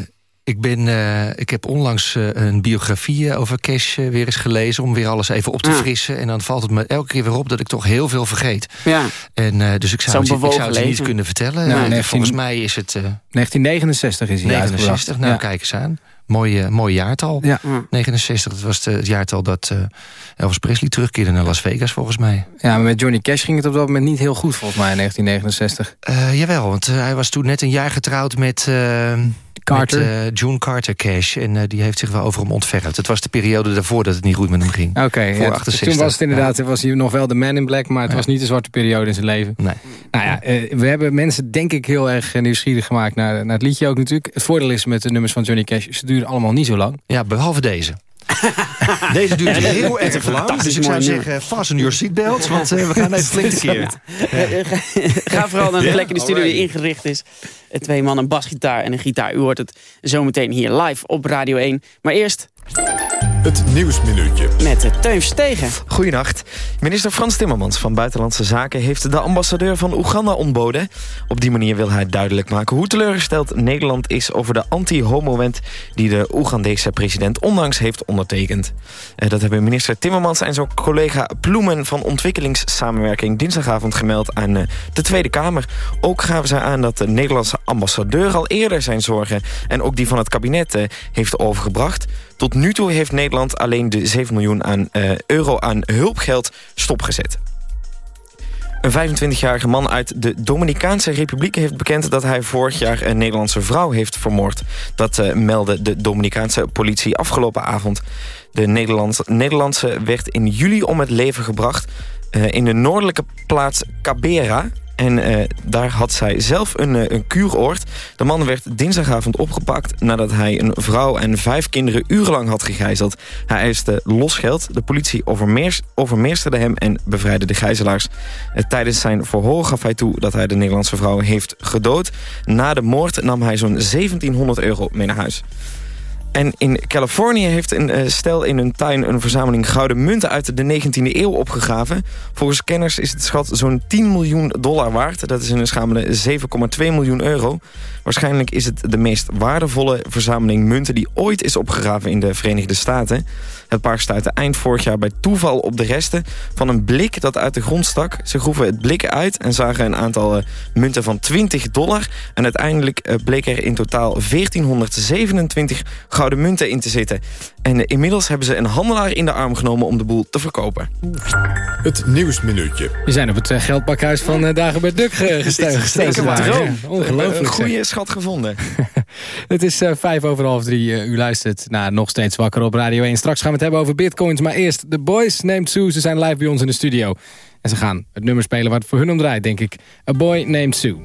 ik, ben, eh, ik heb onlangs eh, een biografie eh, over Cash weer eens gelezen... om weer alles even op te frissen. En dan valt het me elke keer weer op dat ik toch heel veel vergeet. Ja. En, eh, dus ik zou, het, ik zou het niet kunnen vertellen. Nou, 19 Volgens mij is het eh, 1969 is hij 69. uitgebracht. Nou, Ja. kijk eens aan. Mooi, mooi jaartal. Ja. 69, dat was de- het jaartal dat eh, Elvis Presley terugkeerde naar Las Vegas, volgens mij. ja, maar met Johnny Cash ging het op dat moment niet heel goed, volgens mij, in 1969. Eh, jawel, want hij was toen net een jaar getrouwd met... Carter. Met, eh, June Carter Cash. En eh, die heeft zich wel over hem ontfermd. Het was de periode daarvoor dat het niet goed met hem ging. Oké, Voor ja, 68. toen was het inderdaad was hij nog wel de man in black... maar het Ja. was niet de zwarte periode in zijn leven. Nee. Nou ja, eh, we hebben mensen denk ik heel erg nieuwsgierig gemaakt... Naar, naar het liedje ook natuurlijk. Het voordeel is met de nummers van Johnny Cash... ze duren allemaal niet zo lang. Ja, behalve deze. Deze duurt heel erg lang. Dus ik zou zeggen, fasten your seatbelts. Want eh, we gaan even flink tekeer. Ga vooral naar de plek in de studio die ingericht is. Eh, Twee mannen, een basgitaar en een gitaar. U hoort het zometeen hier live op Radio 1. Maar eerst Het Nieuwsminuutje. met eh, Teun Stegen. Goedenacht. Minister Frans Timmermans van Buitenlandse Zaken... heeft de ambassadeur van Oeganda ontboden. Op die manier wil hij duidelijk maken hoe teleurgesteld Nederland is... over de anti-homo-wet die de Oegandese president onlangs heeft ondertekend. Eh, Dat hebben minister Timmermans en zijn collega Ploemen... van ontwikkelingssamenwerking dinsdagavond gemeld aan eh, de Tweede Kamer. Ook gaven ze aan dat de Nederlandse ambassadeur al eerder zijn zorgen... en ook die van het kabinet eh, heeft overgebracht... Tot nu toe heeft Nederland alleen de 7 miljoen aan, eh, euro aan hulpgeld stopgezet. Een 25-jarige man uit de Dominicaanse Republiek heeft bekend... dat hij vorig jaar een Nederlandse vrouw heeft vermoord. Dat eh, meldde de Dominicaanse politie afgelopen avond. De Nederlandse, Nederlandse werd in juli om het leven gebracht... eh, in de noordelijke plaats Cabera... En eh, daar had zij zelf een, eh, een kuuroord. De man werd dinsdagavond opgepakt nadat hij een vrouw en vijf kinderen urenlang had gegijzeld. Hij eiste losgeld. De politie overmeers, hem en bevrijdde de gijzelaars. Eh, tijdens zijn verhoor gaf hij toe dat hij de Nederlandse vrouw heeft gedood. Na de moord nam hij zo'n 1700 euro mee naar huis. En in Californië heeft een eh, stel in hun tuin een verzameling gouden munten uit de 19e eeuw opgegraven. Volgens kenners is het schat zo'n 10 miljoen dollar waard. Dat is een schamele 7,2 miljoen euro. Waarschijnlijk is het de meest waardevolle verzameling munten die ooit is opgegraven in de Verenigde Staten. Het paar stuitte eind vorig jaar bij toeval op de resten van een blik dat uit de grond stak. Ze groeven het blik uit en zagen een aantal eh, munten van 20 dollar. En uiteindelijk eh, bleek er in totaal 1427 gouden munten in te zitten. En eh, inmiddels hebben ze een handelaar in de arm genomen om de boel te verkopen. Het Nieuwsminuutje. We zijn op het geldbakhuis van Dagobert. Zeker waar. Ja, Ongelooflijk. Een goede zeg. Schat gevonden. Het is eh, vijf over half drie. Eh, u luistert naar Nog Steeds Wakker op Radio 1. Straks gaan we het hebben over bitcoins. Maar eerst, de boys named Sue. Ze zijn live bij ons in de studio. En ze gaan het nummer spelen waar het voor hun om draait, denk ik. A Boy Named Sue.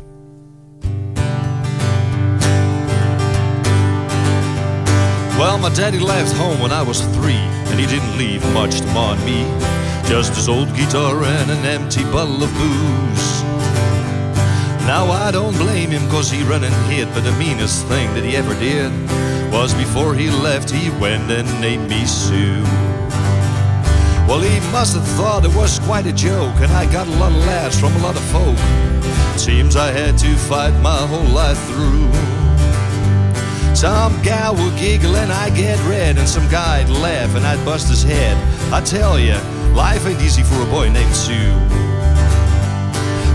Well, my daddy left home when I was three, and he didn't leave much to mar me. Just his old guitar and an empty bottle of booze. Now I don't blame him cause he run and hid, but the meanest thing that he ever did was before he left, he went and named me Sue. Well, he must have thought it was quite a joke, and I got a lot of laughs from a lot of folk. Seems I had to fight my whole life through. Some guy would giggle and I'd get red, and some guy'd laugh and I'd bust his head. I tell ya, life ain't easy for a boy named Sue.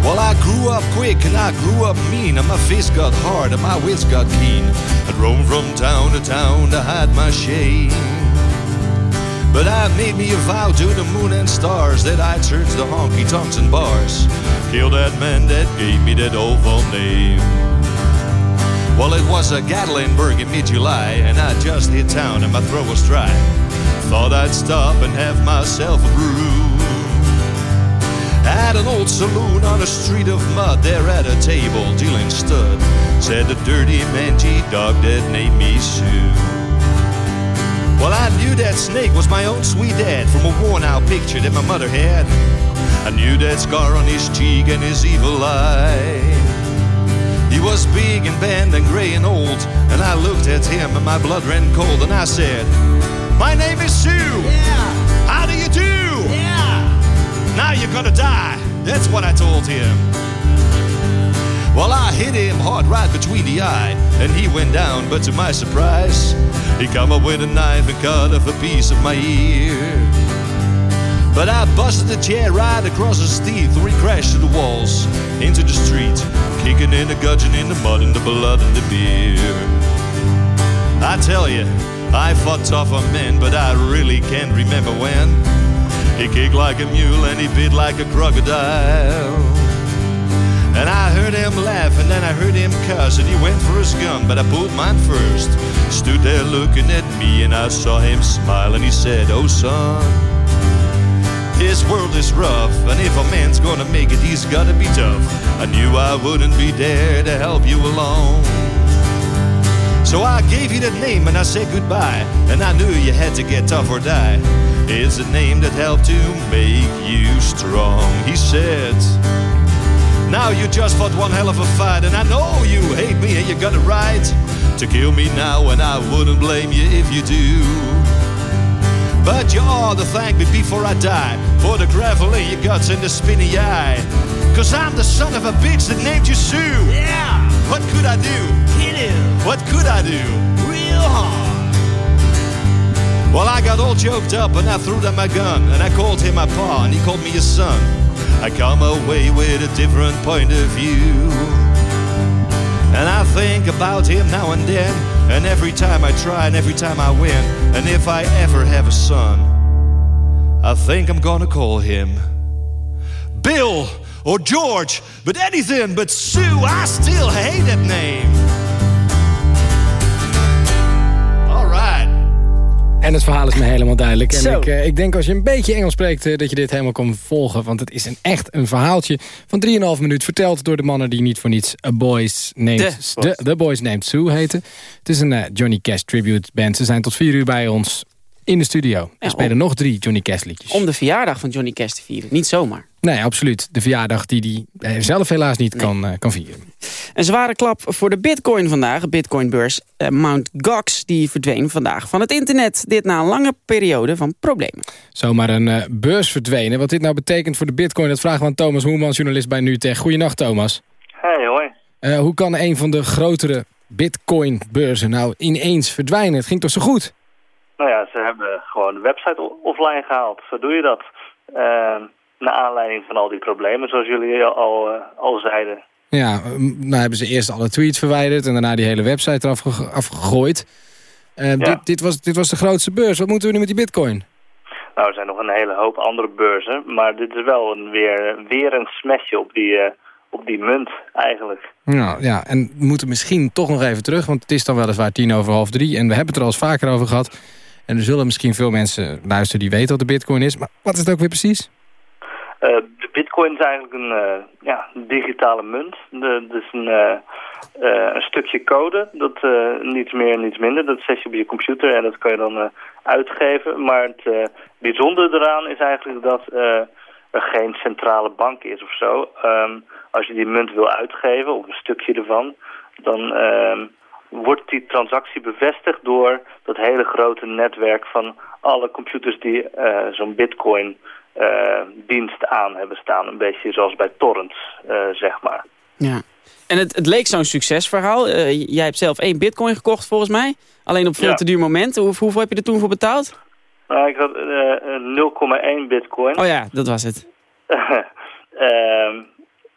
Well, I grew up quick and I grew up mean, and my face got hard and my wits got keen. I'd roam from town to town to hide my shame. But I made me a vow to the moon and stars that I'd search the honky tonks and bars, kill that man that gave me that awful name. Well, it was a Gatlinburg in mid-July, and I just hit town and my throat was dry. Thought I'd stop and have myself a brew. At an old saloon on a street of mud, there at a table dealing stud, said the dirty mangy dog that named me Sue. Well, I knew that snake was my own sweet dad from a worn-out picture that my mother had. I knew that scar on his cheek and his evil eye. He was big and bent and gray and old, and I looked at him and my blood ran cold, and I said, My name is Sue. Yeah. Now you're gonna die. That's what I told him. Well, I hit him hard right between the eye, and he went down, but to my surprise, he come up with a knife and cut off a piece of my ear. But I busted the chair right across his teeth, he crashed to the walls, into the street, kicking in the gudgeon in the mud and the blood and the beer. I tell you, I fought tougher men, but I really can't remember when. He kicked like a mule and he bit like a crocodile. And I heard him laugh and then I heard him cuss and he went for his gun, but I pulled mine first. Stood there looking at me and I saw him smile and he said, Oh son, this world is rough and if a man's gonna make it, he's gotta be tough. I knew I wouldn't be there to help you along. So I gave you that name and I said goodbye. And I knew you had to get tough or die. It's a name that helped to make you strong. He said, Now you just fought one hell of a fight. And I know you hate me and you got a right to kill me now. And I wouldn't blame you if you do. But you ought to thank me before I die for the gravel in your guts and the spinny eye. Cause I'm the son of a bitch that named you Sue. Yeah. What could I do? Kill him. What could I do? Real hard. Well, I got all joked up and I threw down my gun and I called him my pa and he called me his son. I come away with a different point of view. And I think about him now and then. And every time I try and every time I win. And if I ever have a son, I think I'm gonna call him Bill or George, but anything but Sue. I still hate that name. En het verhaal is me helemaal duidelijk. En Zo. ik, eh, ik denk als je een beetje Engels spreekt... eh, dat je dit helemaal kan volgen. Want het is een, echt een verhaaltje van 3,5 minuut... verteld door de mannen die niet voor niets A Boys Named, The The, The Boys Named Sue heten. Het is een eh, Johnny Cash tribute band. Ze zijn tot 4 uur bij ons in de studio. We Ja, spelen nog drie Johnny Cash liedjes. Om de verjaardag van Johnny Cash te vieren. Niet zomaar. Nee, absoluut. De verjaardag die hij zelf helaas niet kan, eh, kan vieren. Een zware klap voor de bitcoin vandaag. Bitcoinbeurs uh, Mount Gox die verdween vandaag van het internet. Dit na een lange periode van problemen. Zomaar een uh, beurs verdwenen. Wat dit nou betekent voor de bitcoin, dat vragen we aan Thomas Hoemans, journalist bij NuTech. Goedenacht Thomas. Hey, hoi. Uh, hoe kan een van de grotere bitcoin-beurzen nou ineens verdwijnen? Het ging toch zo goed? Nou ja, ze hebben gewoon de website offline gehaald. Zo doe je dat. Uh, naar aanleiding van al die problemen, zoals jullie al, al zeiden. Ja, nou hebben ze eerst alle tweets verwijderd... en daarna die hele website eraf ge afgegooid. Uh, ja. dit, dit, was, dit was de grootste beurs. Wat moeten we nu met die bitcoin? Nou, er zijn nog een hele hoop andere beurzen. Maar dit is wel een, weer, weer een smashje op die, uh, op die munt eigenlijk. Nou ja, en we moeten misschien toch nog even terug... want het is dan weliswaar tien over half drie... en we hebben het er al eens vaker over gehad... En er zullen misschien veel mensen luisteren die weten wat de bitcoin is. Maar wat is het ook weer precies? Uh, de bitcoin is eigenlijk een, een digitale munt. Dat is een, uh, een, stukje code, dat niets meer en niets minder. Dat zet je op je computer en dat kan je dan uitgeven. Maar het bijzondere eraan is eigenlijk dat er geen centrale bank is of zo. Um, als je die munt wil uitgeven, of een stukje ervan, dan ehm, wordt die transactie bevestigd door dat hele grote netwerk van alle computers die zo'n bitcoin dienst aan hebben staan. Een beetje zoals bij torrents, uh, zeg maar. Ja. En het, het leek zo'n succesverhaal. jij hebt zelf één bitcoin gekocht volgens mij. Alleen op veel ja. te duur moment. Hoe, hoeveel heb je er toen voor betaald? Nou, ik had 0,1 bitcoin. Oh ja, dat was het. Ehm,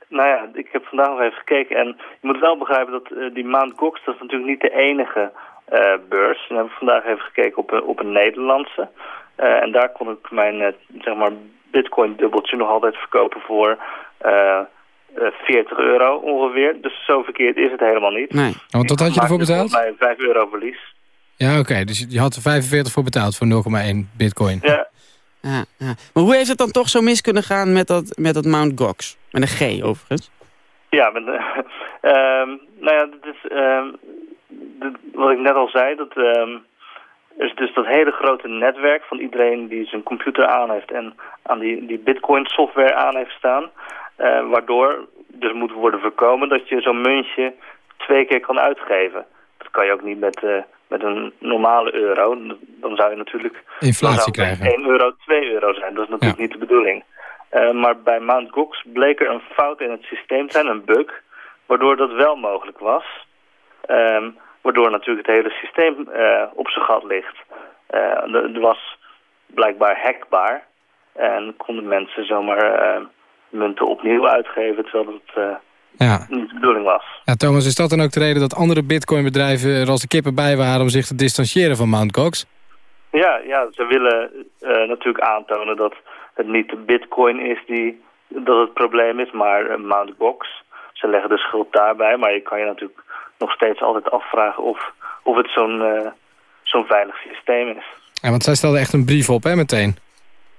nou ja, ik heb vandaag nog even gekeken en je moet wel begrijpen dat uh, die Mount Gox, dat is natuurlijk niet de enige uh, beurs. We hebben vandaag even gekeken op, op een Nederlandse. Uh, en daar kon ik mijn, zeg maar, bitcoin dubbeltje nog altijd verkopen voor 40 euro ongeveer. Dus zo verkeerd is het helemaal niet. Nee. Want wat had je ervoor betaald? mij 5 euro verlies. Ja, oké. Okay. Dus je had er 45 voor betaald voor 0,1 bitcoin. Ja. Ja, ja. Maar hoe heeft het dan toch zo mis kunnen gaan met dat, met dat Mount Gox? Met een G overigens. Ja, met, uh, um, nou ja, dat is um, dat, wat ik net al zei. Dat is dus dat hele grote netwerk van iedereen die zijn computer aan heeft en aan die, die bitcoin software aan heeft staan. Uh, waardoor dus moet worden voorkomen dat je zo'n muntje twee keer kan uitgeven. Dat kan je ook niet met... Uh, met een normale euro, dan zou je natuurlijk... Inflatie krijgen. 1 euro 2 euro zijn. Dat is natuurlijk ja. niet de bedoeling. Uh, maar bij Mt. Gox bleek er een fout in het systeem te zijn, een bug, waardoor dat wel mogelijk was. Um, waardoor natuurlijk het hele systeem uh, op zijn gat ligt. Uh, er was blijkbaar hackbaar en konden mensen zomaar munten opnieuw uitgeven, terwijl het ja. niet de bedoeling was. Ja, Thomas, is dat dan ook de reden dat andere bitcoinbedrijven er als de kippen bij waren om zich te distancieren van Mt. Gox? Ja, ja ze willen natuurlijk aantonen dat het niet de bitcoin is die dat het probleem is, maar Mt. Gox. Ze leggen de schuld daarbij, maar je kan je natuurlijk nog steeds altijd afvragen of, of het zo'n uh, zo'n veilig systeem is. Ja, want zij stelden echt een brief op, hè, meteen?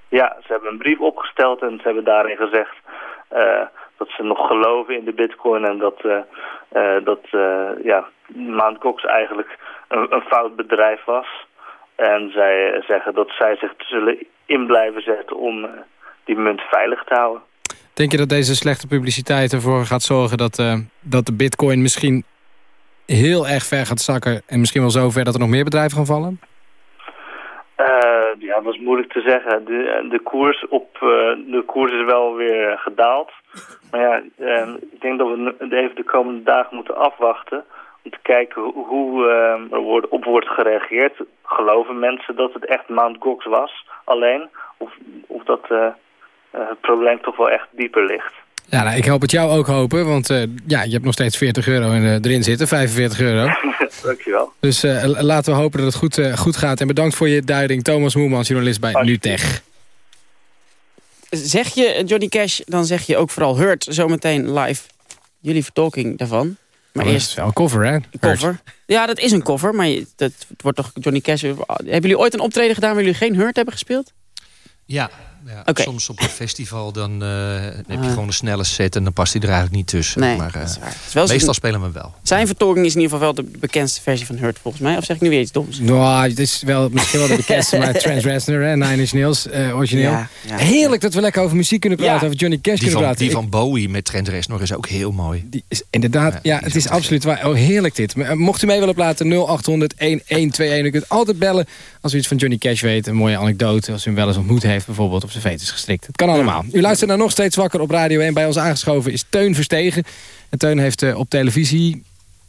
Ja, ze hebben een brief opgesteld en ze hebben daarin gezegd dat ze nog geloven in de bitcoin en dat, uh, uh, dat ja. Gox eigenlijk een, een, fout bedrijf was. En zij zeggen dat zij zich zullen in blijven zetten om die munt veilig te houden. Denk je dat deze slechte publiciteit ervoor gaat zorgen dat, dat de bitcoin misschien heel erg ver gaat zakken... en misschien wel zo ver dat er nog meer bedrijven gaan vallen? ja, dat is moeilijk te zeggen. De, de, koers, op, de koers is wel weer gedaald. Maar ja, eh, ik denk dat we even de komende dagen moeten afwachten... om te kijken hoe, er wordt, op wordt gereageerd. Geloven mensen dat het echt Mount Gox was alleen? Of, of dat het probleem toch wel echt dieper ligt? Ja, nou, ik hoop het jou ook hopen, want uh, ja, je hebt nog steeds 40 euro in, erin zitten, 45 euro. Dankjewel. Dus laten we hopen dat het goed, goed gaat. En bedankt voor je duiding, Thomas Moermans, journalist bij NuTech zeg je Johnny Cash, dan zeg je ook vooral Hurt zometeen live. Jullie vertolking daarvan. Maar oh, eerst... is wel een cover, hè? Cover. Ja, dat is een cover, maar dat, het wordt toch Johnny Cash... Hebben jullie ooit een optreden gedaan waar jullie geen Hurt hebben gespeeld? Ja, Ja. Soms op een festival dan, eh, dan heb je Ah. gewoon een snelle set en dan past hij er eigenlijk niet tussen. Nee, maar, eh, dat is waar. Het is wel meestal zijn- spelen we wel. Zijn vertolking is in ieder geval wel de bekendste versie van Hurt volgens mij. Of zeg ik nu weer iets doms? Nou, het is wel misschien wel de bekendste, maar Trent Reznor, hè, Nine Inch Nails, eh, origineel. Ja, ja. Heerlijk dat we lekker over muziek kunnen praten, Ja. over Johnny Cash Die kunnen van, praten. die Ik- van Bowie met Trent Reznor is ook heel mooi. Die is inderdaad, ja, die het is absoluut waar. Oh, heerlijk dit. Maar, Mocht u mee willen praten, 0800 1121. U kunt altijd bellen als u iets van Johnny Cash weet. Een mooie anekdote, als u hem wel eens ontmoet heeft bijvoorbeeld. Of zijn veet is gestrikt. Het kan allemaal. U luistert naar Nog Steeds Wakker op Radio 1. Bij ons aangeschoven is Teun Verstegen. En Teun heeft eh, op televisie,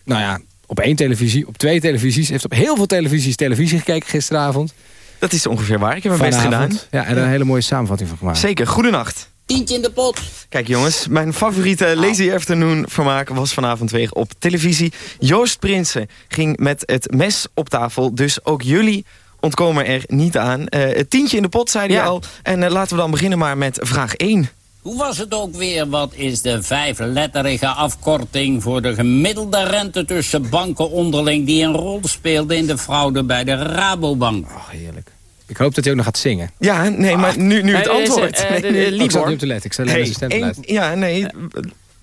nou ja, op één televisie, op twee televisies. Heeft op heel veel televisies televisie gekeken gisteravond. Dat is ongeveer waar. Ik heb mijn best gedaan. Ja, en er een hele mooie samenvatting van gemaakt. Zeker, goedenacht. Tientje in de pot. Kijk jongens, mijn favoriete Lazy Afternoon vermaak was vanavond weer op televisie. Joost Prinsen ging met het mes op tafel, dus ook jullie ontkomen er niet aan. Eh, het tientje in de pot, zei hij Ja. al. En eh, laten we dan beginnen maar met vraag 1. Hoe was het ook weer? Wat is de vijfletterige afkorting voor de gemiddelde rente tussen banken onderling... die een rol speelde in de fraude bij de Rabobank? Ach, heerlijk. Ik hoop dat hij ook nog gaat zingen. Ja, nee, maar nu, nu het antwoord. nu- Oh, ik zat Libor. niet op te letten. Ik zat alleen stem ja, nee.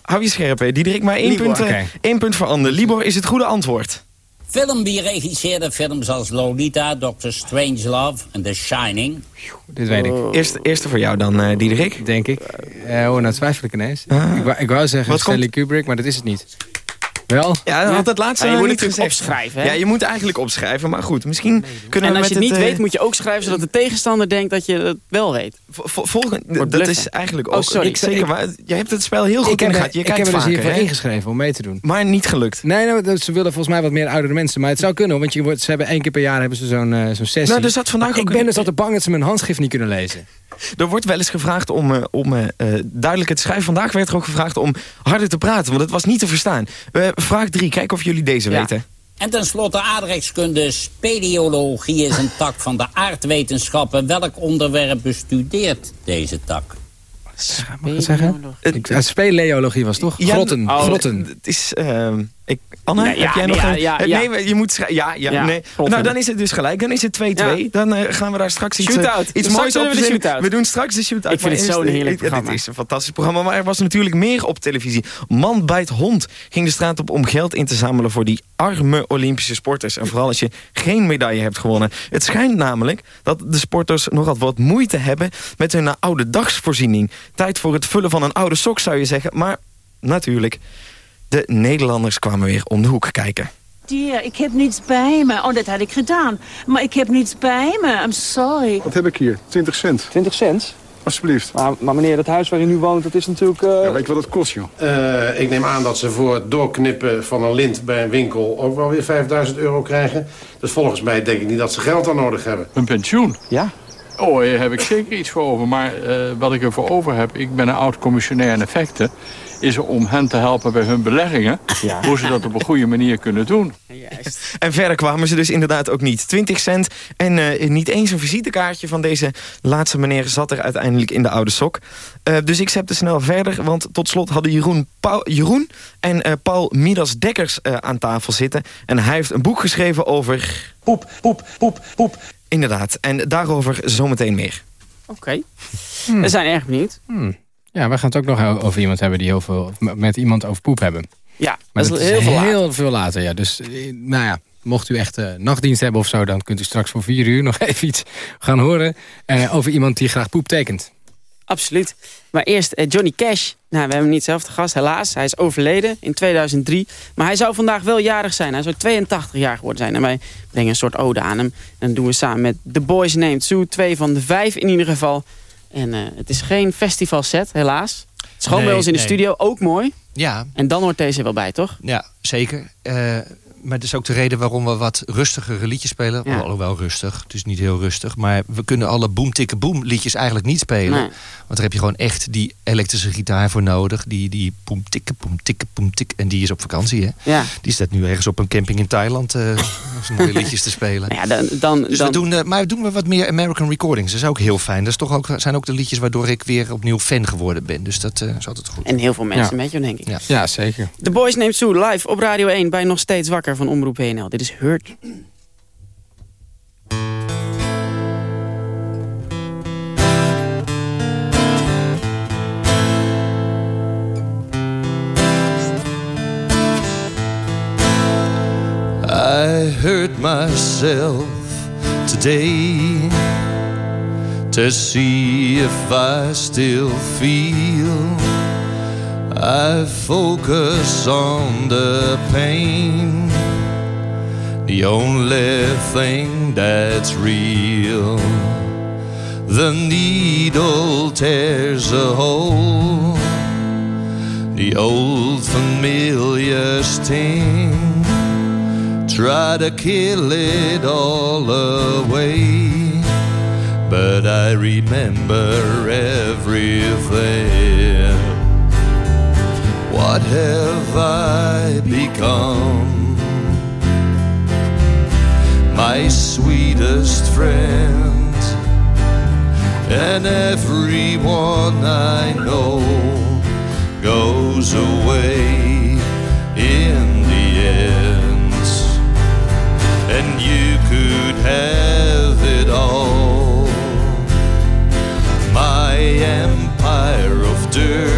Hou je scherp, hè. Diederik, maar één, Libor, punt, eh, één punt voor Ander. Libor is het goede antwoord. Film die regisseerde films als Lolita, Doctor Strangelove en The Shining. Dit weet ik. Eerste, eerste voor jou dan, eh Diederik. Denk ik. Eh, oh, nou twijfel ik ineens. Ah. Ik, wou, ik wou zeggen Wat Stanley Kubrick, maar dat is het niet. Wel? Ja, dat had het laatste Ja, je moet natuurlijk opschrijven, hè? Ja, je moet eigenlijk opschrijven, maar goed. Misschien kunnen En we als je het niet eh, weet, moet je ook schrijven... zodat de tegenstander denkt dat je het wel weet. vo- vo- volgende, dat bluffen. is eigenlijk Oh, ook... sorry. Ik, zeker, maar jij hebt het spel heel goed in heb, de gaten. Je ik heb er dus hiervoor ingeschreven om mee te doen. Maar niet gelukt. Nee, nou, dat- ze willen volgens mij wat meer oudere mensen. Maar het zou kunnen, want je wordt, ze hebben één keer per jaar hebben ze zo'n eh, zo'n sessie. Nou, er zat vandaag ook ik ben dus altijd bang dat ze mijn handschrift niet kunnen lezen. Er wordt wel eens gevraagd om, eh, om duidelijker te schrijven. Vandaag werd er ook gevraagd om harder te praten, want het was niet te verstaan. Eh, vraag drie, kijk of jullie deze Ja. weten. En tenslotte aardrijkskunde, speleologie is een tak van de aardwetenschappen. Welk onderwerp bestudeert deze tak? Mag ik het zeggen? Speleologie was toch? Ja, grotten. oh, grotten. Het is... ehm, ik, Anne, ja, heb jij nog een... ja, ja. Nee, je moet schrijven... Ja, ja, nee. Nou, dan is het dus gelijk. Dan is het 2-2. Ja. Dan eh, gaan we daar straks iets, Shootout. iets moois op we de. We doen straks de shootout. Ik vind het zo'n heerlijk programma. Dit is een fantastisch programma. Maar er was natuurlijk meer op televisie. Man bijt hond ging de straat op om geld in te zamelen... voor die arme Olympische sporters. En vooral als je geen medaille hebt gewonnen. Het schijnt namelijk dat de sporters nogal wat moeite hebben... met hun oude dagsvoorziening. Tijd voor het vullen van een oude sok, zou je zeggen. Maar natuurlijk, de Nederlanders kwamen weer om de hoek kijken. Dear, ik heb niets bij me. Oh, dat had ik gedaan. Maar ik heb niets bij me. I'm sorry. Wat heb ik hier? 20 cent. 20 cent? Alsjeblieft. Maar, maar meneer, dat huis waar u nu woont, dat is natuurlijk... eh, Ja, weet je wat het kost, joh? Eh, ik neem aan dat ze voor het doorknippen van een lint bij een winkel ook wel weer 5000 euro krijgen. Dus volgens mij denk ik niet dat ze geld aan nodig hebben. Een pensioen? Ja. Oh, daar heb ik zeker iets voor over. Maar eh, wat ik ervoor over heb, ik ben een oud commissionair in effecten... is er om hen te helpen bij hun beleggingen... hoe ze dat op een goede manier kunnen doen. En verder kwamen ze dus inderdaad ook niet. 20 cent en eh, niet eens een visitekaartje van deze laatste meneer... zat er uiteindelijk in de oude sok. Eh, dus ik zette snel verder, want tot slot hadden Jeroen, Paul, Jeroen en eh, Paul Midas Dekkers eh, aan tafel zitten. En hij heeft een boek geschreven over... Poep, poep, poep, poep. Inderdaad, en daarover zometeen meer. Oké. We zijn erg benieuwd. Hmm. Ja, we gaan het ook nog over iemand hebben die heel veel... met iemand over poep hebben. Ja, Maar dat dat is heel veel later. heel veel later. Ja. Dus, eh, nou ja, mocht u echt eh, nachtdienst hebben of zo... dan kunt u straks voor vier uur nog even iets gaan horen... eh, over iemand die graag poep tekent. Absoluut. Maar eerst Johnny Cash. Nou, we hebben hem niet zelf te gast, helaas. Hij is overleden in 2003. Maar hij zou vandaag wel jarig zijn. Hij zou 82 jaar geworden zijn. En wij brengen een soort ode aan hem. En dat doen we samen met The Boys Named Sue. Twee van de vijf in ieder geval. En eh, het is geen festivalset, helaas. Het is gewoon Nee, bij ons in de nee. studio. Ook mooi. Ja, En dan hoort deze wel bij, toch? ja zeker. Eh, maar dat is ook de reden waarom we wat rustigere liedjes spelen. Ja. Alhoewel rustig, het is niet heel rustig. Maar we kunnen alle boom tikke boom liedjes eigenlijk niet spelen. Nee. Want daar heb je gewoon echt die elektrische gitaar voor nodig. Die, die boom tikke, boom tikke, boom tik. En die is op vakantie, hè? Ja. Die staat nu ergens op een camping in Thailand. eh om mooie liedjes te spelen. Ja, dan, dan, Dus dan, we doen, eh, maar doen we wat meer American recordings. Dat is ook heel fijn. Dat is toch ook, zijn ook de liedjes waardoor ik weer opnieuw fan geworden ben. Dus dat eh, is altijd goed. En heel veel mensen Ja. met je, denk ik. Ja. Ja, zeker. The Boys Named Sue live op Radio 1 bij Nog Steeds Wakker Bakker van Omroep WNL. Dit is Hurt. I hurt myself today To see if I still feel I focus on the pain, the only thing that's real. The needle tears a hole, the old familiar sting. Try to kill it all away, but I remember everything. What have I become? My sweetest friend, and everyone I know goes away in the end. And you could have it all. My empire of dirt,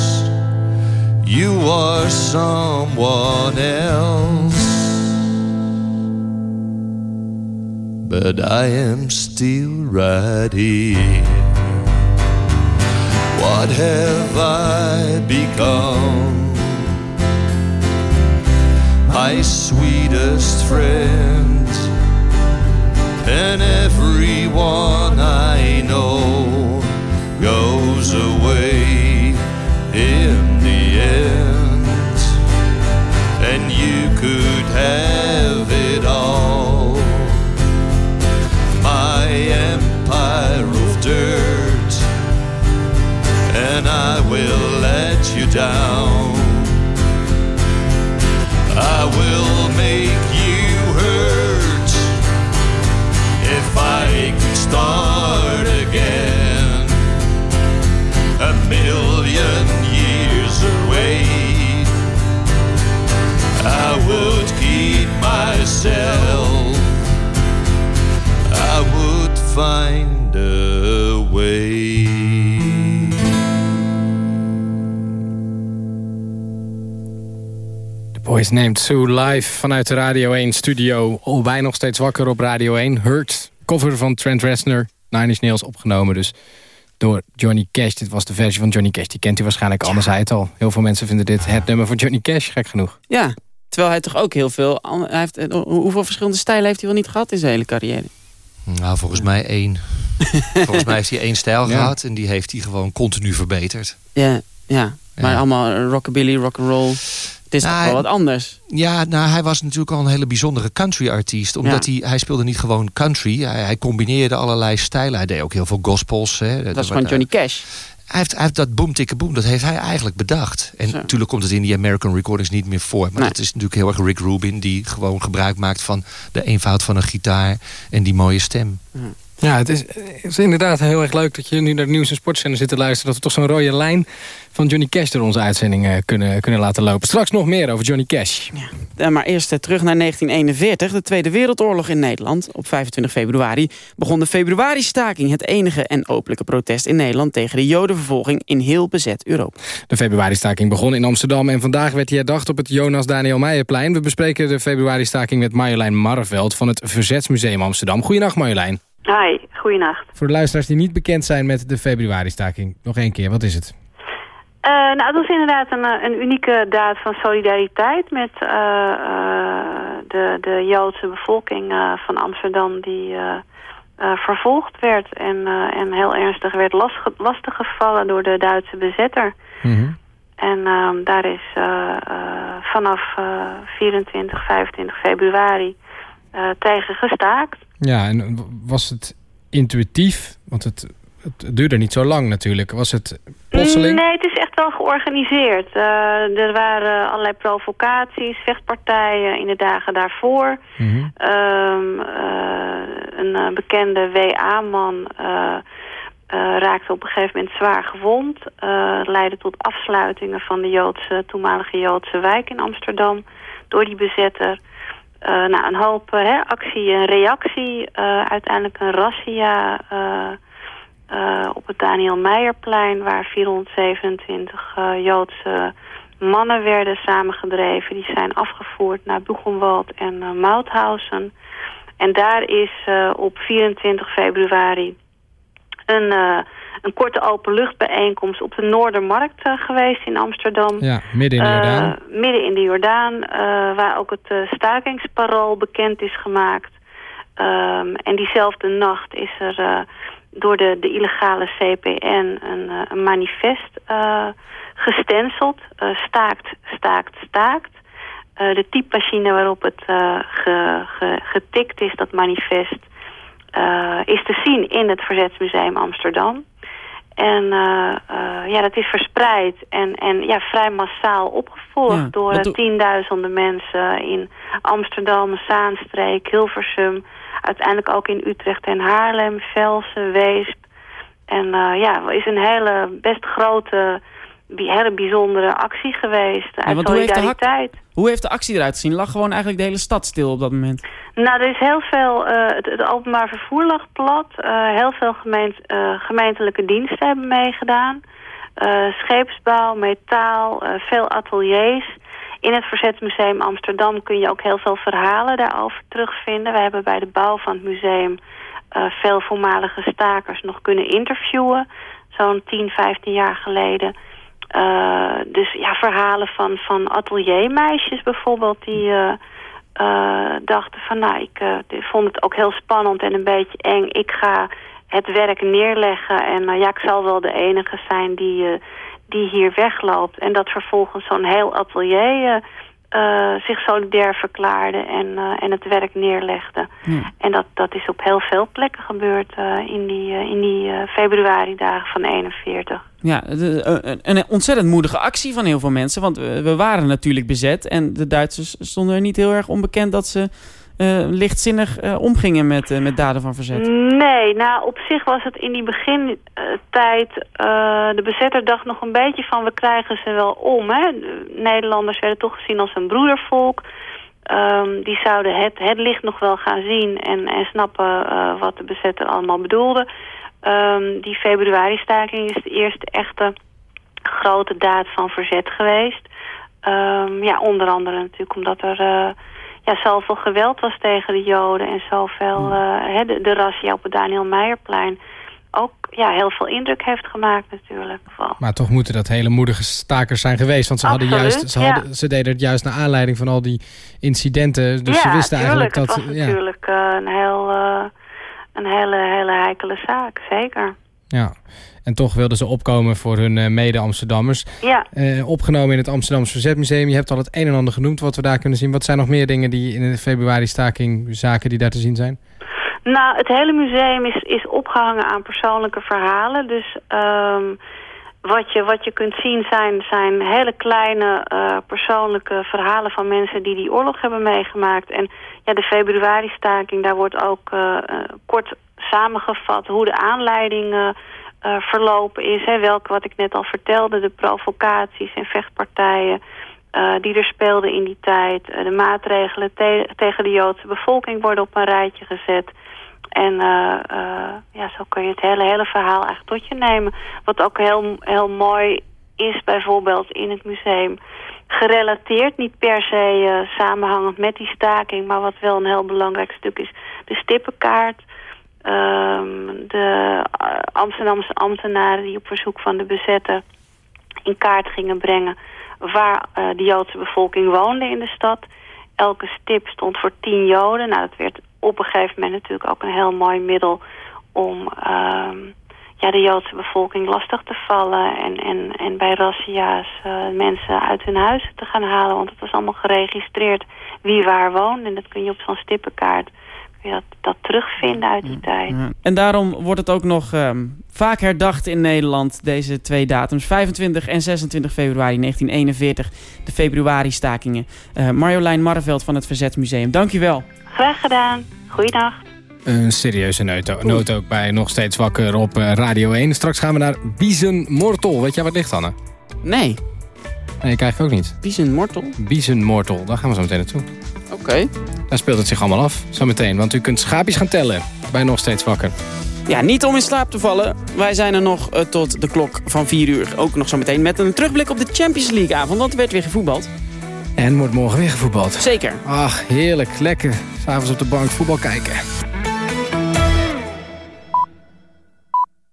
You are someone else, but I am still right here. What have I become? My sweetest friend, and down. I will make you hurt if I could start again. A million years away, I would keep myself. I would find Boys Named Sue live vanuit de Radio 1 studio. Al wij nog steeds wakker op Radio 1. Hurt, cover van Trent Reznor. Nine Inch Nails opgenomen dus door Johnny Cash. Dit was de versie van Johnny Cash. Die kent u waarschijnlijk, anders zei het al. Heel veel mensen vinden dit het nummer van Johnny Cash, gek genoeg. Ja, terwijl hij toch ook heel veel... Hij heeft, eh, hoeveel verschillende stijlen heeft hij wel niet gehad in zijn hele carrière? Nou, volgens mij één. volgens mij heeft hij één stijl Ja. gehad en die heeft hij gewoon continu verbeterd. Ja, ja. Maar allemaal eh, rockabilly, rock'n'roll. Het is toch wel wat anders. Ja, nou, hij was natuurlijk al een hele bijzondere country-artiest. Omdat hij, hij speelde niet gewoon country. Hij, hij combineerde allerlei stijlen. Hij deed ook heel veel gospels. Hè. Dat is gewoon Johnny Cash. Hij heeft, hij heeft dat boom tikke boom, dat heeft hij eigenlijk bedacht. En natuurlijk komt het in die American recordings niet meer voor. Maar Nee. het is natuurlijk heel erg Rick Rubin... die gewoon gebruik maakt van de eenvoud van een gitaar... en die mooie stem. Ja, het is, het is inderdaad heel erg leuk dat je nu naar de nieuws- en sportzender zit te luisteren. Dat we toch zo'n rode lijn van Johnny Cash door onze uitzending eh, kunnen, kunnen laten lopen. Straks nog meer over Johnny Cash. Eh, maar eerst eh, terug naar 1941, de Tweede Wereldoorlog in Nederland. Op 25 februari begon de februari-staking... het enige en openlijke protest in Nederland... tegen de jodenvervolging in heel bezet Europa. De februari-staking begon in Amsterdam en vandaag werd hij herdacht op het Jonas Daniel Meijerplein. We bespreken de februari-staking met Marjolein Marveld van het Verzetsmuseum Amsterdam. Goedenacht Marjolein. Hi, goeienacht. Voor de luisteraars die niet bekend zijn met de februari-staking, nog één keer, wat is het? Eh, nou, het was inderdaad een, eh, een unieke daad van solidariteit met eh, de, de Joodse bevolking van Amsterdam die vervolgd werd en, en heel ernstig werd lastge- lastiggevallen door de Duitse bezetter. En ehm, daar is vanaf eh, 24, 25 februari tegen gestaakt. Ja, en was het intuïtief? Want het, het duurde niet zo lang natuurlijk. Was het plotseling? Nee, het is echt wel georganiseerd. Eh, er waren allerlei provocaties, vechtpartijen in de dagen daarvoor. Eh, een eh, bekende WA-man raakte op een gegeven moment zwaar gewond. Eh, leidde tot afsluitingen van de Joodse, toenmalige Joodse wijk in Amsterdam door die bezetter. Eh, nou, een hoop eh, hè, actie en reactie. Eh, uiteindelijk een razzia op het Daniel Meijerplein... waar 427 eh, Joodse mannen werden samengedreven. Die zijn afgevoerd naar Buchenwald en Mauthausen. En daar is op 24 februari een, een korte openluchtbijeenkomst op de Noordermarkt eh, geweest in Amsterdam. Ja, midden in de Eh, Jordaan. midden in de Jordaan, eh, waar ook het stakingsparool bekend is gemaakt. Ehm, en diezelfde nacht is er door de, de illegale CPN een, een manifest gestenceld. Eh, staakt, staakt, staakt. Eh, de typemachine waarop het ge- ge- getikt is, dat manifest, is te zien in het Verzetsmuseum Amsterdam. En eh, eh, ja, dat is verspreid en, en ja, vrij massaal opgevolgd Ja, door doe- tienduizenden mensen in Amsterdam, Zaanstreek, Hilversum. Uiteindelijk ook in Utrecht en Haarlem, Velsen, Weesp. En eh, ja, is een hele best grote, hele bijzondere actie geweest. Uit hoe heeft de hak- solidariteit. Hoe heeft de actie eruit gezien? Lag gewoon eigenlijk de hele stad stil op dat moment? Nou, er is heel veel, eh, het, het openbaar vervoer lag plat. Eh, heel veel gemeent, eh, gemeentelijke diensten hebben meegedaan. Scheepsbouw, metaal, veel ateliers. In het Verzetsmuseum Amsterdam kun je ook heel veel verhalen daarover terugvinden. We hebben bij de bouw van het museum veel voormalige stakers nog kunnen interviewen. Zo'n 10, 15 jaar geleden. Eh, dus ja, verhalen van, van ateliermeisjes bijvoorbeeld... die eh, eh, dachten van nou, ik vond het ook heel spannend en een beetje eng. Ik ga het werk neerleggen en eh, ja, ik zal wel de enige zijn die, die hier wegloopt. En dat vervolgens zo'n heel atelier zich solidair verklaarde en, en het werk neerlegde. En dat, dat is op heel veel plekken gebeurd in die, in die eh, februari-dagen van 41. Ja, de- eh, een, ontzettend moedige actie van heel veel mensen. Want we, we waren natuurlijk bezet. En de Duitsers stonden er niet heel erg onbekend dat ze eh, lichtzinnig eh, omgingen met, eh, met daden van verzet. Nee, nou op zich was het in die begintijd... eh de bezetter dacht nog een beetje van we krijgen ze wel om. Hè? De Nederlanders werden toch gezien als een broedervolk. Ehm, die zouden het, het licht nog wel gaan zien en, en snappen eh, wat de bezetter allemaal bedoelde. Ehm, die februari-staking is de eerste echte grote daad van verzet geweest. Ehm, ja, onder andere natuurlijk omdat er eh, ja, zoveel geweld was tegen de Joden en zoveel, hè, de, de razzia op het Daniel Meijerplein ook ja, heel veel indruk heeft gemaakt natuurlijk. Maar toch moeten dat hele moedige stakers zijn geweest. Want ze, hadden juist, ze, ja. hadden, ze deden het juist naar aanleiding van al die incidenten. Dus ja, ze wisten tuurlijk, eigenlijk dat... het was ja, natuurlijk eh, een, heel, een hele, hele heikele zaak, zeker. ja. En toch wilden ze opkomen voor hun eh, mede-Amsterdammers. Ja. Eh, opgenomen in het Amsterdamse Verzetmuseum. Je hebt al het een en ander genoemd wat we daar kunnen zien. Wat zijn nog meer dingen die in de februari-staking, zaken die daar te zien zijn? Nou, het hele museum is, is opgehangen aan persoonlijke verhalen. Dus ehm, wat, je, wat je kunt zien zijn, zijn hele kleine eh, persoonlijke verhalen van mensen die die oorlog hebben meegemaakt. En ja, de februari-staking, daar wordt ook eh, eh, kort samengevat hoe de aanleiding verlopen is. Hè, welke, wat ik net al vertelde, de provocaties en vechtpartijen die er speelden in die tijd. De maatregelen te- tegen de Joodse bevolking worden op een rijtje gezet. En eh, eh, ja, zo kun je het hele, hele verhaal eigenlijk tot je nemen. Wat ook heel, heel mooi is bijvoorbeeld in het museum. Gerelateerd, niet per se eh, samenhangend met die staking... maar wat wel een heel belangrijk stuk is, de stippenkaart. Ehm, de Amsterdamse ambtenaren die op verzoek van de bezetter... in kaart gingen brengen waar de Joodse bevolking woonde in de stad. Elke stip stond voor tien Joden. Nou, dat werd op een gegeven moment natuurlijk ook een heel mooi middel om ehm, ja, de Joodse bevolking lastig te vallen. En, en, en bij razzia's eh, mensen uit hun huizen te gaan halen. Want het was allemaal geregistreerd wie waar woont. En dat kun je op zo'n stippenkaart je dat, terugvinden uit die tijd. En daarom wordt het ook nog ehm, vaak herdacht in Nederland, deze twee datums. 25 en 26 februari 1941, de februari-stakingen. Eh, Marjolein Marreveld van het Verzetsmuseum, dank u wel. Graag gedaan. Goeiedag. Een serieuze noot, noot ook bij Nog Steeds Wakker op eh, Radio 1. Straks gaan we naar Biezenmortel. Weet jij wat ligt, Anne? Nee. Nee, ik eigenlijk ook niet. Biezenmortel? Biezenmortel, daar gaan we zo meteen naartoe. Oké. Daar speelt het zich allemaal af, zometeen. Want u kunt schaapjes gaan tellen bij Nog Steeds Wakker. Ja, niet om in slaap te vallen. Wij zijn er nog eh, tot de klok van 4 uur. Ook nog zo meteen met een terugblik op de Champions League avond. Want er werd weer gevoetbald. En wordt morgen weer gevoetbald. Zeker. Ach, heerlijk, lekker. S'avonds op de bank voetbal kijken.